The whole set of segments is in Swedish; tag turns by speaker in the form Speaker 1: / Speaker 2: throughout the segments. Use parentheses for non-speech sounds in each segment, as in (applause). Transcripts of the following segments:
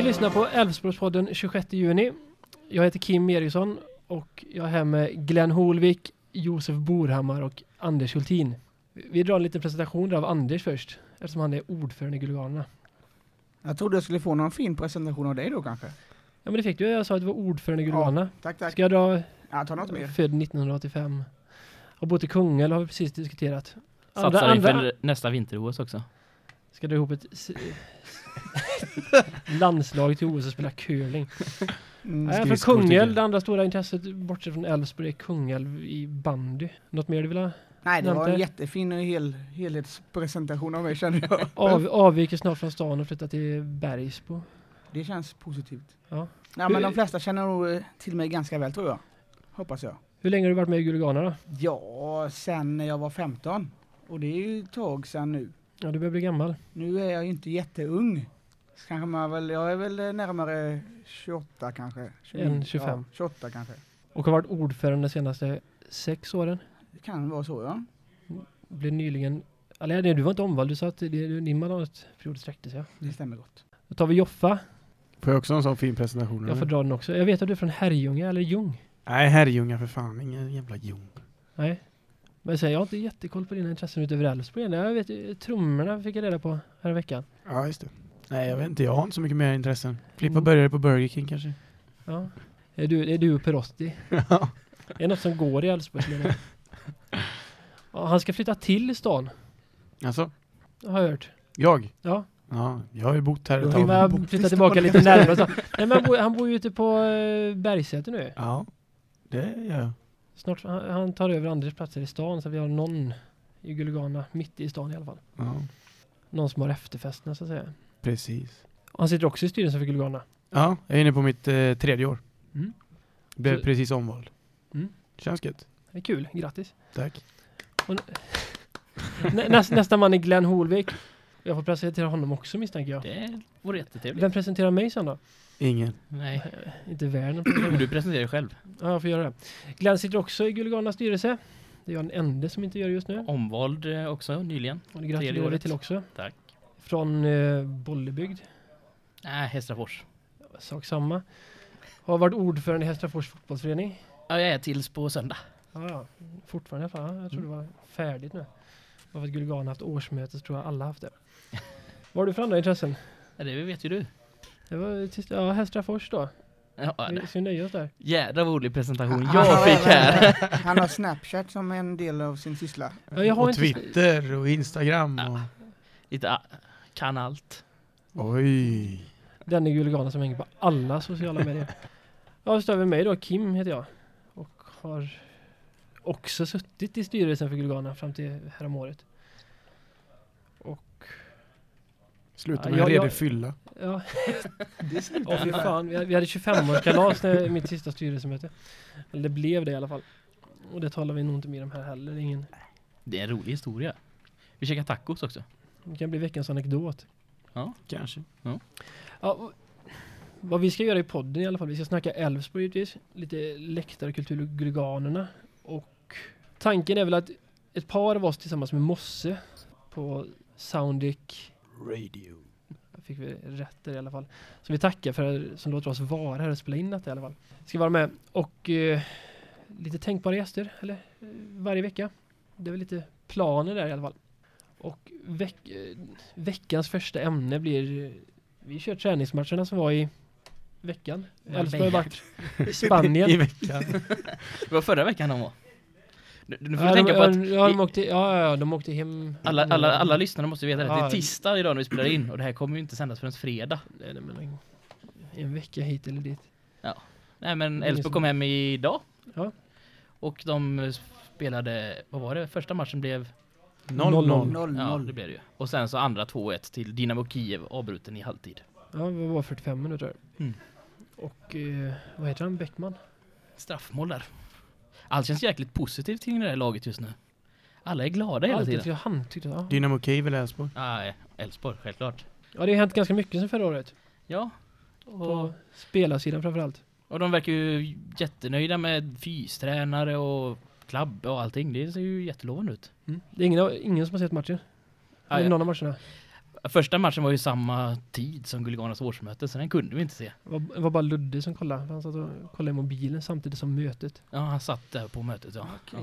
Speaker 1: Ni lyssnar på Älvsborgspodden 26 juni. Jag heter Kim Eriksson och jag är här med Glenn Holvik, Josef Borhammar och Anders Hultin. Vi drar en liten presentation av Anders först, eftersom han är ordförande i Gulliganerna.
Speaker 2: Jag trodde jag skulle få någon fin presentation av dig då kanske.
Speaker 1: Ja men det fick du, jag sa att du var ordförande i Gulliganerna.
Speaker 2: Tack, tack.
Speaker 1: Ska jag dra
Speaker 2: Ja, ta något mer.
Speaker 1: född 1985. Har bott i Kungälv har vi precis diskuterat.
Speaker 3: Satsar inför nästa vinter-OS också.
Speaker 1: Ska dra ihop ett (laughs) s- landslag till OS och spela curling.
Speaker 2: Mm.
Speaker 1: Nej, för Kungälv, det andra stora intresset bortsett från Elfsborg är Kungälv i bandy. Något mer du vill ha?
Speaker 2: Nej, det var en jättefin hel, helhetspresentation av mig kände jag.
Speaker 1: Av, avviker snart från stan och flyttar till Bergsbo.
Speaker 2: Det känns positivt.
Speaker 1: Ja.
Speaker 2: Ja, men de flesta känner nog eh, till mig ganska väl tror jag. Hoppas jag.
Speaker 1: Hur länge har du varit med i Gulliganerna då?
Speaker 2: Ja, sen när jag var 15. Och det är ju ett tag sen nu.
Speaker 1: Ja, du börjar bli gammal.
Speaker 2: Nu är jag ju inte jätteung. Så Kanske man väl, jag är väl närmare 28 kanske. 29,
Speaker 1: Än 25.
Speaker 2: Ja, 28 kanske.
Speaker 1: Och har varit ordförande de senaste sex åren.
Speaker 2: Det kan vara så ja.
Speaker 1: Blev nyligen... Eller nej, du var inte omvald. Du sa att det, din mandatperiod sträckte sig. Ja.
Speaker 2: Det stämmer gott.
Speaker 1: Då tar vi Joffa.
Speaker 4: Får jag också en sån fin presentation?
Speaker 1: Jag får dra den också. Jag vet att du är från Herrljunga eller Ljung.
Speaker 4: Nej, Herrljunga för fan. Ingen jävla Ljung.
Speaker 1: Nej. Men säg, jag har inte jättekoll på dina intressen utöver Elfsborg. Jag vet trummorna fick jag reda på här veckan.
Speaker 4: Ja, just det. Nej, jag vet inte. Jag har inte så mycket mer intressen. Flippa
Speaker 1: Mm.
Speaker 4: började på Burger King kanske.
Speaker 1: Ja. Är du, är du Perotti? (laughs)
Speaker 4: Ja.
Speaker 1: Är det något som går i? (laughs) Ja, han ska flytta till stan.
Speaker 4: Alltså,
Speaker 1: Har jag hört.
Speaker 4: jag?
Speaker 1: Ja.
Speaker 4: Ja, jag har ju bott här ett tag.
Speaker 2: bott
Speaker 1: flytta tillbaka lite närmare. Nej, men han, bor, han bor ju ute på uh, Bergsäter nu.
Speaker 4: Ja, det gör jag.
Speaker 1: Snart, han, han tar över Andres platser i stan så vi har någon i Gulligana mitt i stan i alla fall.
Speaker 4: Ja,
Speaker 1: Någon som har efterfesterna så att säga.
Speaker 4: precis.
Speaker 1: Han sitter också i styrelsen för Gulligana.
Speaker 4: Ja, jag är inne på mitt eh, tredje år.
Speaker 1: Mm.
Speaker 4: Blev
Speaker 1: Så-
Speaker 4: precis omvald.
Speaker 1: Mm.
Speaker 4: Känns gött.
Speaker 1: Det är kul, grattis.
Speaker 4: Tack. (laughs)
Speaker 1: Nä, näst, nästa man är Glenn Holvik. Jag får presentera honom också misstänker jag.
Speaker 3: Det vore jättetrevligt.
Speaker 1: Vem presenterar mig sen då?
Speaker 4: Ingen.
Speaker 3: Nej,
Speaker 1: Inte Werner. (clears throat)
Speaker 3: du presenterar dig själv.
Speaker 1: Ja, jag får göra det. Glenn sitter också i Gulliganas styrelse. Det är jag den enda som inte gör just nu.
Speaker 3: Omvald eh, också nyligen.
Speaker 1: Och det gratulerar vi
Speaker 3: året.
Speaker 1: till också.
Speaker 3: Tack.
Speaker 1: Från eh, Bollebygd.
Speaker 3: Nej, Hästrafors.
Speaker 1: Sak samma. Har varit ordförande i Hästrafors fotbollsförening.
Speaker 3: Ja, jag är tills på söndag.
Speaker 1: Ja, ja. Fortfarande. Ja, Jag tror det var färdigt nu. Bara för att Gulligana haft årsmöte så tror jag alla haft det. (laughs) Vad har du för andra intressen?
Speaker 3: Ja, det vet ju du.
Speaker 1: Det var till, ja, Hästrafors då.
Speaker 3: Ja,
Speaker 1: Vi ska nöja oss där.
Speaker 3: jädra rolig presentation
Speaker 2: Han- han
Speaker 3: jag
Speaker 2: har
Speaker 3: fick
Speaker 2: även-
Speaker 3: här. (laughs)
Speaker 2: Han har Snapchat som en del av sin syssla.
Speaker 1: Ja, jag har
Speaker 4: och
Speaker 1: inte-
Speaker 4: Twitter och Instagram och...
Speaker 3: Ja. Lite, ah, kan allt.
Speaker 4: Oj.
Speaker 1: Den är Gulligana som hänger på alla sociala medier. (laughs) Ja, så över mig då. Kim heter jag. Och har också suttit i styrelsen för Gulligana fram till häromåret. Och
Speaker 4: Sluta
Speaker 1: Ja,
Speaker 4: med
Speaker 1: jag-
Speaker 4: en
Speaker 1: jag-
Speaker 4: redig fylla.
Speaker 1: ja. (laughs) Åh fy fan. Vi hade- vi hade 25-årskalas när mitt sista styrelsemöte. Eller det blev det i alla fall. Och det talar vi nog inte mer om här heller. Det är Ingen,
Speaker 3: Det är en rolig historia. Vi käkar tacos också.
Speaker 1: det kan bli veckans anekdot.
Speaker 4: Kanske.
Speaker 1: Ja, och- vad vi ska göra i podden i alla fall, vi ska snacka Elfsborg givetvis, lite läktarkultur och Gulliganerna och tanken är väl att ett par av oss tillsammans med Mosse på Soundic,
Speaker 4: Radio.
Speaker 1: fick vi rätt där i alla fall, som vi tackar för som låter oss vara här och spela in detta i alla fall. Ska vara med och eh, lite tänkbara gäster, eller eh, varje vecka. Det är väl lite planer där i alla fall. Och veck, eh, veckans första ämne blir eh, vi kör träningsmatcherna som var i veckan. Elfsborg har varit i (laughs)
Speaker 4: I
Speaker 1: Spanien.
Speaker 4: veckan. (laughs)
Speaker 3: Det var förra veckan de var. Nu, får
Speaker 1: Ja,
Speaker 3: du tänka
Speaker 1: de,
Speaker 3: på att
Speaker 1: ja, de åkte, ja, ja, de åkte hem.
Speaker 3: alla, alla, alla lyssnare måste veta det. Det
Speaker 1: Ja.
Speaker 3: är tisdag idag när vi spelar in och det här kommer ju inte sändas förrän fredag.
Speaker 1: Nej, nej, men en, en vecka hit eller dit.
Speaker 3: Nej men
Speaker 1: Det
Speaker 3: Elfsborg kom hem idag.
Speaker 1: Ja.
Speaker 3: Och de spelade, vad var det? Första matchen blev,
Speaker 4: 0-0.
Speaker 2: 0-0.
Speaker 3: ja det blev det ju. Och sen så andra 2-1 till Dynamo Kiev avbruten i halvtid.
Speaker 1: Ja, det var 45 minuter.
Speaker 3: Mm.
Speaker 1: Och eh, vad heter han? Bäckman?
Speaker 3: Straffmål där. Allt känns jäkligt positivt kring det här laget just nu. Alla är glada hela
Speaker 1: Allt
Speaker 3: tiden.
Speaker 1: han tyckte ja.
Speaker 4: Dynamo Kiev eller Elfsborg?
Speaker 3: Nej, Elfsborg, självklart.
Speaker 1: ja, det har hänt ganska mycket sen förra året.
Speaker 3: Ja.
Speaker 1: På
Speaker 3: Och,
Speaker 1: spelarsidan framförallt.
Speaker 3: och de verkar ju jättenöjda med fystränare och klubb och allting. Det ser ju jättelovande ut.
Speaker 1: Mm. Det är ingen, ingen som har sett matchen.
Speaker 3: Ja,
Speaker 1: Eller
Speaker 3: ja.
Speaker 1: någon av matcherna.
Speaker 3: Första matchen var ju samma tid som Guliganas årsmöte, så den kunde vi inte se.
Speaker 1: Det var, bara Ludde som kollade. Han satt och kollade i mobilen samtidigt som mötet.
Speaker 3: Ja, han satt där på mötet ja. ja.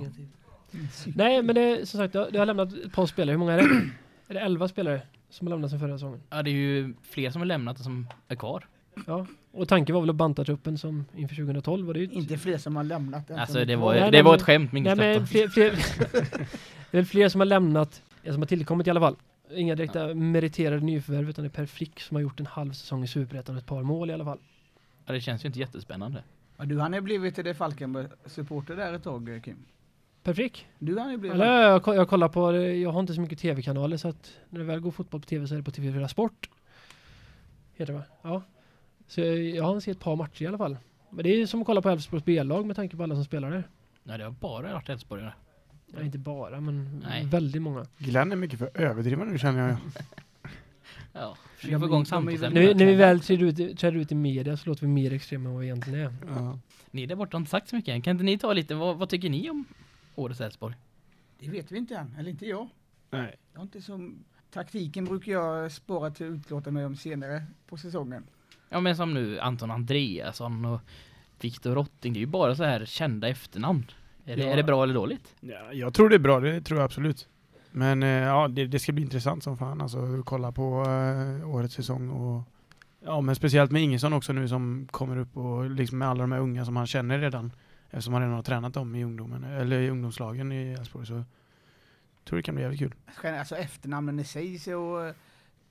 Speaker 1: Nej, men det, som sagt, det har lämnat ett par spelare. Hur många är det? är det 11 spelare som har lämnat sen förra säsongen?
Speaker 3: Ja, det är ju fler som har lämnat än som är kvar.
Speaker 1: Ja, och tanken var väl att banta truppen som inför 2012 var det ju
Speaker 2: Inte fler som har lämnat.
Speaker 3: Alltså det var,
Speaker 1: Nej,
Speaker 3: det var ett skämt med
Speaker 1: Nej men fler, fler, (laughs) det är fler som har lämnat, som har tillkommit i alla fall. Inga direkta meriterade nyförvärv utan det är Per Frick som har gjort en halv säsong i Superettan och ett par mål i alla fall.
Speaker 3: Ja, det känns ju inte jättespännande.
Speaker 2: Ja, du han är blivit det Falkenberg-supporter där ett tag eh, Kim.
Speaker 1: Per Frick?
Speaker 2: Du han är blivit...
Speaker 1: Eller jag, jag kollar på, jag har inte så mycket tv-kanaler så att när det väl går fotboll på tv så är det på TV4 Sport. Heter det va? Ja. Så jag, jag har sett ett par matcher i alla fall. Men det är som att kolla på Elfsborgs B-lag med tanke på alla som spelar där.
Speaker 3: Nej, det har bara varit Elfsborgare.
Speaker 1: Ja, inte bara, men
Speaker 3: Nej.
Speaker 1: väldigt många.
Speaker 4: Glenn är mycket för överdriven nu känner jag. (laughs)
Speaker 3: Ja,
Speaker 2: De
Speaker 3: försöka få igång
Speaker 1: När vi, när vi väl träder ut, i- träder ut i media så låter vi mer extrema än vad vi egentligen är.
Speaker 4: Ja.
Speaker 3: Ni där borta har inte sagt så mycket än. Kan inte ni ta lite, vad, vad tycker ni om årets Elfsborg?
Speaker 2: Det vet vi inte än, eller inte jag.
Speaker 4: Nej.
Speaker 2: jag har inte som... Taktiken brukar jag spara till att utlåta mig om senare på säsongen.
Speaker 3: Ja men som nu Anton Andreasson och Viktor Rotting, det är ju bara så här kända efternamn. Är det,
Speaker 4: Ja.
Speaker 3: är det bra eller dåligt?
Speaker 4: Ja, jag tror det är bra, det tror jag absolut. Men eh, ja, det, det ska bli intressant som fan alltså, att kolla på eh, årets säsong och ja, men speciellt med Ingesson också nu som kommer upp och liksom med alla de här unga som han känner redan eftersom han redan har tränat dem i ungdomen eller i ungdomslagen i Elfsborg så tror det kan bli jävligt kul.
Speaker 2: Alltså efternamnen i sig så...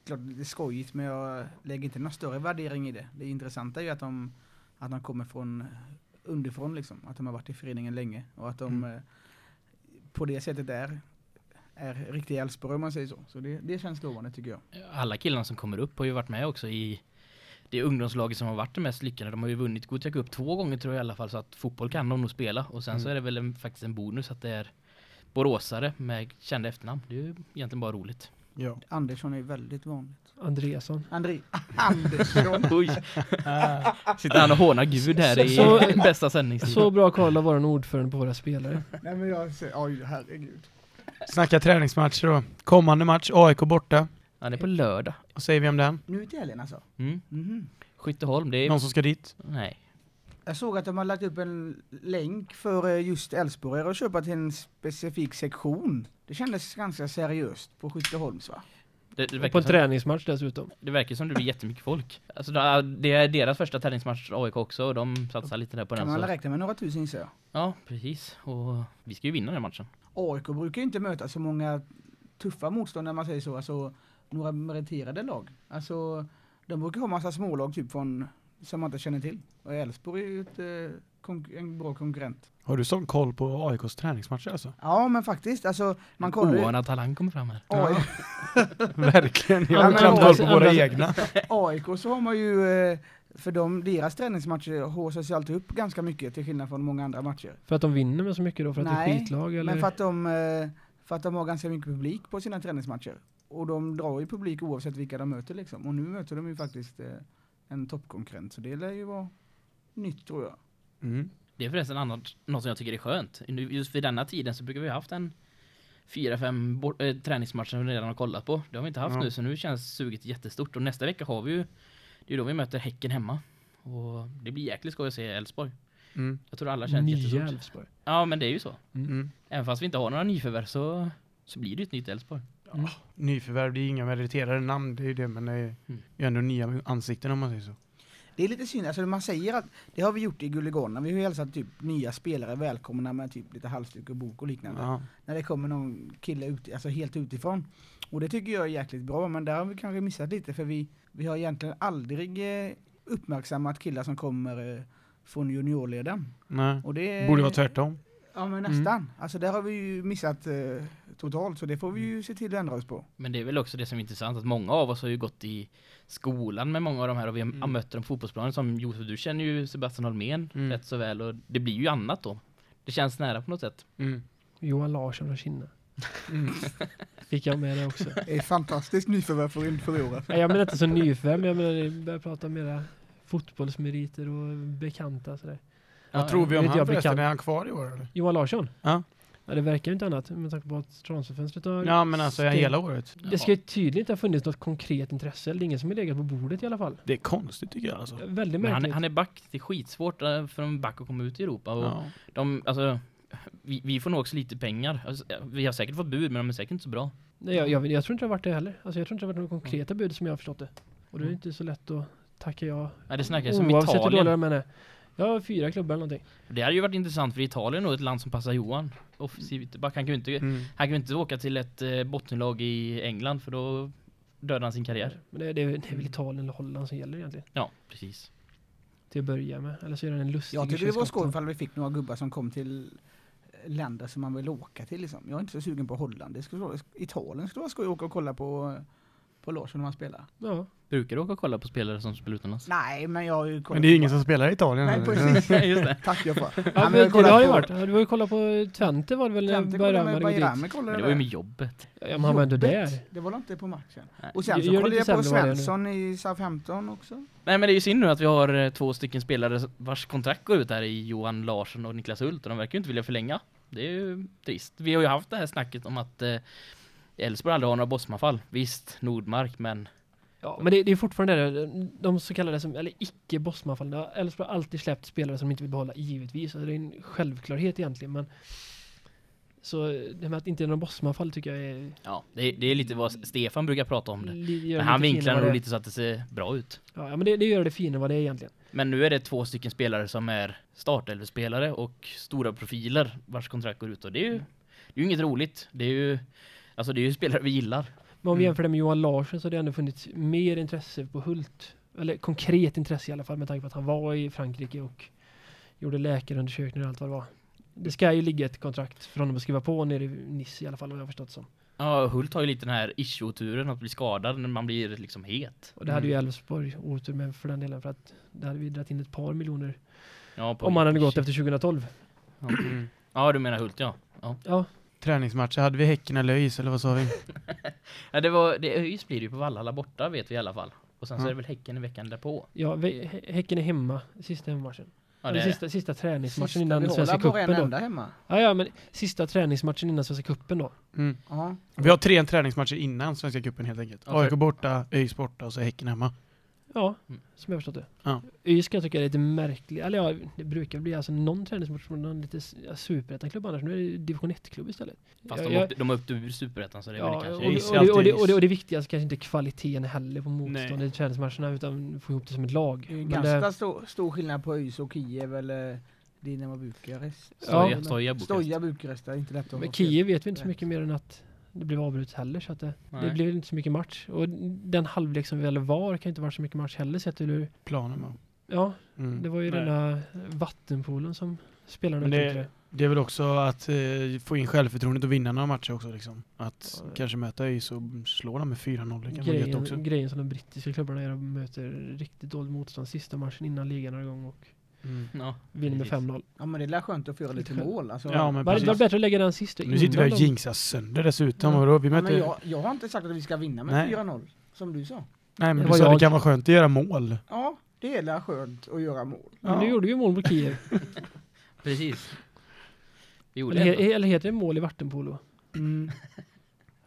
Speaker 2: Klart det är skojigt men jag lägger inte någon större värdering i det. Det intressanta är ju att de, att de kommer från underifrån liksom. Att de har varit i föreningen länge och att de
Speaker 4: Mm.
Speaker 2: eh, på det sättet är, är riktiga Elfsborg om man säger så. Så det, det känns lovande tycker jag.
Speaker 3: Alla killarna som kommer upp har ju varit med också i det ungdomslaget som har varit det mest lyckade. De har ju vunnit Gothia Cup två gånger tror jag i alla fall så att fotboll kan de nog spela. Och sen så
Speaker 4: Mm.
Speaker 3: är det väl en, faktiskt en bonus att det är boråsare med kända efternamn. Det är ju egentligen bara roligt.
Speaker 4: Ja.
Speaker 2: Andersson är väldigt vanligt.
Speaker 1: Andreasson.
Speaker 2: André (laughs) Andersson. (laughs)
Speaker 3: Oj! Sitter han och hånar Gud här i
Speaker 1: Så-
Speaker 3: bästa sändningstid.
Speaker 1: Så bra koll av vår ordförande på våra spelare.
Speaker 2: Nej men jag säger, oj herregud.
Speaker 4: Snacka träningsmatcher då. Kommande match, AIK borta.
Speaker 3: Han är på lördag.
Speaker 4: Vad säger vi om den?
Speaker 2: Nu till helgen alltså?
Speaker 3: Mm.
Speaker 2: Mhm.
Speaker 3: Skytteholm, det är...
Speaker 4: Någon som ska dit?
Speaker 3: Nej.
Speaker 2: Jag såg att de har lagt upp en länk för eh, just Elfsborg att köpa till en specifik sektion. Det kändes ganska seriöst på Skytteholms va?
Speaker 3: Det, det,
Speaker 1: på en
Speaker 3: som,
Speaker 1: träningsmatch dessutom.
Speaker 3: det verkar som det blir jättemycket folk. Alltså det är deras första träningsmatch AIK också och de satsar lite där på
Speaker 2: Kan
Speaker 3: den.
Speaker 2: man väl
Speaker 3: Så.
Speaker 2: räkna med några tusen inser jag.
Speaker 3: Ja, precis. Och vi ska ju vinna den matchen.
Speaker 2: AIK brukar ju inte möta så många tuffa motståndare om man säger så, alltså några meriterade lag. Alltså de brukar ha massa smålag typ från, som man inte känner till. Och Elfsborg är ju ett, eh, en bra konkurrent.
Speaker 4: Har du sån koll på AIKs träningsmatcher alltså?
Speaker 2: Ja men faktiskt, alltså man kollar ju.
Speaker 3: Oanad talang kommer fram här.
Speaker 2: AI, (laughs)
Speaker 4: Verkligen, jag har
Speaker 1: Andra-
Speaker 4: knappt koll på våra
Speaker 1: andra-
Speaker 4: egna. (laughs)
Speaker 2: AIK så har man ju, eh, för de, deras träningsmatcher håsas ju alltid upp ganska mycket till skillnad från många andra matcher.
Speaker 1: För att de vinner med så mycket då? För att det är
Speaker 2: Nej,
Speaker 1: skitlag eller?
Speaker 2: Men för att, de, eh, för att de har ganska mycket publik på sina träningsmatcher. Och de drar ju publik oavsett vilka de möter liksom. Och nu möter de ju faktiskt eh, en toppkonkurrent. Så det lär ju vara nytt tror jag.
Speaker 4: Mm.
Speaker 3: Det är förresten annat, något som jag tycker är skönt. Just vid denna tiden så brukar vi ha haft en fyra, fem äh, träningsmatcher som vi redan har kollat på. Det har vi inte haft
Speaker 4: Ja.
Speaker 3: nu så nu känns suget jättestort. Och nästa vecka har vi ju, det är då vi möter Häcken hemma. Och det blir jäkligt skoj att se Elfsborg.
Speaker 4: Mm.
Speaker 3: Jag tror alla känner
Speaker 1: Nya
Speaker 3: jättestort.
Speaker 1: Elfsborg.
Speaker 3: Ja men det är ju så.
Speaker 4: Mm.
Speaker 3: Även fast vi inte har några nyförvärv så, så blir det ju ett nytt Elfsborg.
Speaker 1: Mm.
Speaker 4: Nyförvärv, det är inga meriterade namn, det är ju det, men det är
Speaker 3: Mm.
Speaker 4: ju ändå nya ansikten om man säger så.
Speaker 2: Det är lite synd, alltså man säger att, det har vi gjort i Gulligana, vi har ju hälsat typ nya spelare välkomna med typ lite halsduk och bok och liknande.
Speaker 4: Ja.
Speaker 2: När det kommer någon kille ut, alltså helt utifrån. Och det tycker jag är jäkligt bra, men där har vi kanske missat lite för vi, vi har egentligen aldrig eh, uppmärksammat killar som kommer eh, från juniorleden.
Speaker 4: Nej.
Speaker 2: Och det
Speaker 4: Borde vara tvärtom.
Speaker 2: Ja men nästan. Alltså där har vi ju missat eh, totalt, så det får vi ju se till att ändra oss på.
Speaker 3: Men det är väl också det som är intressant att många av oss har ju gått i skolan med många av de här och vi har
Speaker 4: Mm.
Speaker 3: mött dem på fotbollsplanen som Josef, du känner ju Sebastian Holmén
Speaker 4: Mm.
Speaker 3: rätt så väl och det blir ju annat då. Det känns nära på något sätt.
Speaker 4: Mm.
Speaker 1: Johan Larsson och Kinna.
Speaker 4: Mm. (laughs)
Speaker 1: Fick jag med det också.
Speaker 2: Det är fantastiskt nyförvärv för, för i år.
Speaker 1: Nej, jag menar inte så nyförvärv, men jag menar vi börjar prata mera fotbollsmeriter och bekanta sådär.
Speaker 4: Vad
Speaker 3: Ja,
Speaker 4: tror vi om han förresten? Är han kvar i år eller?
Speaker 1: Johan Larsson?
Speaker 4: Ja.
Speaker 1: Ja, det verkar ju inte annat med tanke på att transferfönstret har...
Speaker 4: Ja men alltså
Speaker 1: stängt.
Speaker 4: hela året.
Speaker 1: Det ska ju tydligen inte ha funnits något konkret intresse. Eller det är ingen som har legat på bordet i alla fall.
Speaker 4: Det är konstigt tycker jag alltså.
Speaker 1: Väldigt
Speaker 3: Men han,
Speaker 1: märkligt.
Speaker 3: han är back. Det är skitsvårt eh, för en back att komma ut i Europa. Och
Speaker 4: Ja.
Speaker 3: de, alltså, vi, vi får nog också lite pengar. Alltså, vi har säkert fått bud, men de är säkert inte så bra.
Speaker 1: Nej, jag, jag, jag tror inte det har varit det heller. Alltså, jag tror inte det har varit några konkreta bud som jag har förstått det. Och det är
Speaker 3: Mm.
Speaker 1: inte så lätt att tacka ja.
Speaker 3: Nej, det snackas om
Speaker 1: Oavsett hur dåliga
Speaker 3: Italien.
Speaker 1: de är. Har fyra klubbar eller någonting.
Speaker 3: Det hade ju varit intressant för Italien är nog ett land som passar Johan. Offensiv ytterback. Han kan ju inte,
Speaker 4: Mm.
Speaker 3: han kan ju inte åka till ett eh, bottenlag i England för då dödar han sin karriär.
Speaker 1: Men det, det, är- det är väl Italien eller Holland som gäller egentligen.
Speaker 3: Ja, precis.
Speaker 1: Till att börja med. Eller så är det en lustig
Speaker 2: Jag tyckte det var skoj ifall vi fick några gubbar som kom till länder som man vill åka till liksom. Jag är inte så sugen på Holland. Det skulle Italien skulle vara skoj att åka och kolla på, på Larsson när man spelar.
Speaker 1: Ja.
Speaker 3: Brukar du åka och kolla på spelare som spelar utomlands?
Speaker 2: Nej, men jag har ju kollat
Speaker 4: Men det är ju ingen
Speaker 2: på-
Speaker 4: som spelar i Italien.
Speaker 2: Nej, precis. (laughs)
Speaker 3: Just det.
Speaker 2: Tack jag för.
Speaker 1: Ja,
Speaker 2: men
Speaker 1: men
Speaker 2: jag
Speaker 1: det, har ju
Speaker 2: på-
Speaker 1: varit. Du var ju kollat på Twente var det väl
Speaker 2: Twente
Speaker 1: dit.
Speaker 2: Bayram kollade
Speaker 3: Men det var ju med jobbet.
Speaker 1: Ja, men han var ändå där.
Speaker 2: Det var inte på matchen.
Speaker 3: Nej.
Speaker 2: Och sen så kollade jag på. Svensson i Southampton också.
Speaker 3: Nej men det är ju synd nu att vi har eh, två stycken spelare vars kontrakt går ut här i Johan Larsson och Niklas Hult och de verkar ju inte vilja förlänga. Det är ju trist. Vi har ju haft det här snacket om att eh, Elfsborg aldrig har några bossmanfall. Visst, Nordmark, men
Speaker 1: Ja, men det, det är fortfarande det, de så kallade som, eller icke bossmanfall. Elfsborg har alltid släppt spelare som de inte vill behålla, givetvis. Alltså, det är en självklarhet egentligen, men så det med att inte är någon bossmanfall tycker jag är...
Speaker 3: ja, det, det är lite vad Stefan brukar prata om det. Men han vinklar nog lite så att det ser bra ut.
Speaker 1: Ja, ja, men det, det gör det fina vad det är egentligen.
Speaker 3: Men nu är det två stycken spelare som är startelvespelare och stora profiler vars kontrakt går ut och det är ju, det är ju inget roligt. Det är ju alltså det är ju spelare vi gillar.
Speaker 1: Men om vi
Speaker 4: Mm.
Speaker 1: jämför det med Johan Larsson så har det ändå funnits mer intresse på Hult. Eller konkret intresse i alla fall med tanke på att han var i Frankrike och gjorde läkarundersökningar och allt vad det var. Det ska ju ligga ett kontrakt för honom att skriva på nere i Nice i alla fall vad jag har förstått som.
Speaker 3: Ja, Hult har ju lite den här issue-turen att bli skadad när man blir liksom het.
Speaker 1: Och det hade ju
Speaker 4: Mm.
Speaker 1: Elfsborg otur med för den delen för att det hade vi dragit in ett par miljoner
Speaker 3: Ja,
Speaker 1: om han hade gått efter 2012.
Speaker 4: Mm.
Speaker 3: Ja, du menar Hult, ja. ja.
Speaker 1: Ja,
Speaker 4: Träningsmatcher, hade vi Häcken eller ÖIS eller vad sa vi? (laughs)
Speaker 3: Ja, det var, det ÖIS blir det ju på Vallhalla borta vet vi i alla fall. Och sen så
Speaker 4: Ja.
Speaker 3: är det väl Häcken i veckan därpå.
Speaker 1: ja vi, Hä- Häcken är hemma sista hemmamatchen.
Speaker 3: Ja,
Speaker 1: Eller sista, sista träningsmatchen
Speaker 2: Sista,
Speaker 1: innan Svenska cupen då.
Speaker 2: enda hemma.
Speaker 1: Ja, ja, men sista träningsmatchen innan Svenska cupen då.
Speaker 4: Mm. Vi har tre träningsmatcher innan Svenska cupen helt enkelt. AIK borta, ÖIS borta och så Häcken hemma.
Speaker 1: Ja,
Speaker 3: Mm.
Speaker 1: som jag förstått det.
Speaker 4: Ja.
Speaker 1: ÖIS kan jag tycka är lite märklig. Eller ja, det brukar bli alltså någon träningsmatch från någon lite ja, superettan-klubb annars. Nu är det division 1-klubb istället.
Speaker 3: fast
Speaker 1: Ja,
Speaker 3: de,
Speaker 1: jag-
Speaker 3: åkte, de åkte ur superettan så det är
Speaker 1: Ja,
Speaker 3: väl
Speaker 1: och,
Speaker 3: kanske...
Speaker 1: och, och, och,
Speaker 4: alltid
Speaker 1: det, och, det, och det viktigaste kanske inte kvaliteten heller på motståndet i träningsmatcherna utan få ihop det som ett lag.
Speaker 2: Det är
Speaker 1: Men
Speaker 2: ganska
Speaker 1: det,
Speaker 2: stor, stor skillnad på ÖIS och Kiev eller Dinamo Bukarest.
Speaker 1: Ja.
Speaker 3: Stoja, Bukarest.
Speaker 2: Stoja Bukarest, inte lätt att
Speaker 1: men Kiev vet vi inte så mycket mer än att det blev avbrutet heller så att det, det blev inte så mycket match. Och den halvlek som väl var kan inte vara så mycket match heller sett hur
Speaker 4: Planen var.
Speaker 1: Ja,
Speaker 4: Mm.
Speaker 1: det var ju
Speaker 4: Nej.
Speaker 1: denna vattenpoolen som spelarna
Speaker 4: Men det-
Speaker 1: det.
Speaker 4: Det är väl också att eh, få in självförtroendet och vinna några matcher också liksom. Att
Speaker 1: Ja.
Speaker 4: kanske möta ÖIS och slå dem med 4-0, det kan vara gött också.
Speaker 1: grejen, grejen som de brittiska klubbarna gör, de möter riktigt dåligt motstånd sista matchen innan ligan är igång och
Speaker 4: Mm.
Speaker 3: Ja,
Speaker 1: vinner med
Speaker 3: precis.
Speaker 1: 5-0.
Speaker 2: Ja men det är skönt att få göra lite (laughs) mål. Alltså,
Speaker 4: Ja, men
Speaker 1: Var det var bättre att lägga den sista
Speaker 4: Nu sitter vi och jinxar sönder dessutom.
Speaker 1: Ja.
Speaker 4: Då, vi
Speaker 2: ja,
Speaker 4: möter...
Speaker 2: men jag, jag har inte sagt att vi ska vinna med
Speaker 4: Nej.
Speaker 2: 4-0, som du sa.
Speaker 4: Nej men
Speaker 1: Det
Speaker 4: du
Speaker 1: var
Speaker 4: sa det
Speaker 1: jag.
Speaker 4: kan vara skönt att göra mål.
Speaker 2: Ja, det är väl skönt att göra mål.
Speaker 1: Men du gjorde ju mål mot Kiev. (laughs)
Speaker 3: Precis. Vi gjorde
Speaker 1: eller,
Speaker 3: det.
Speaker 1: eller heter det mål i vattenpolo?
Speaker 2: Mm. (laughs)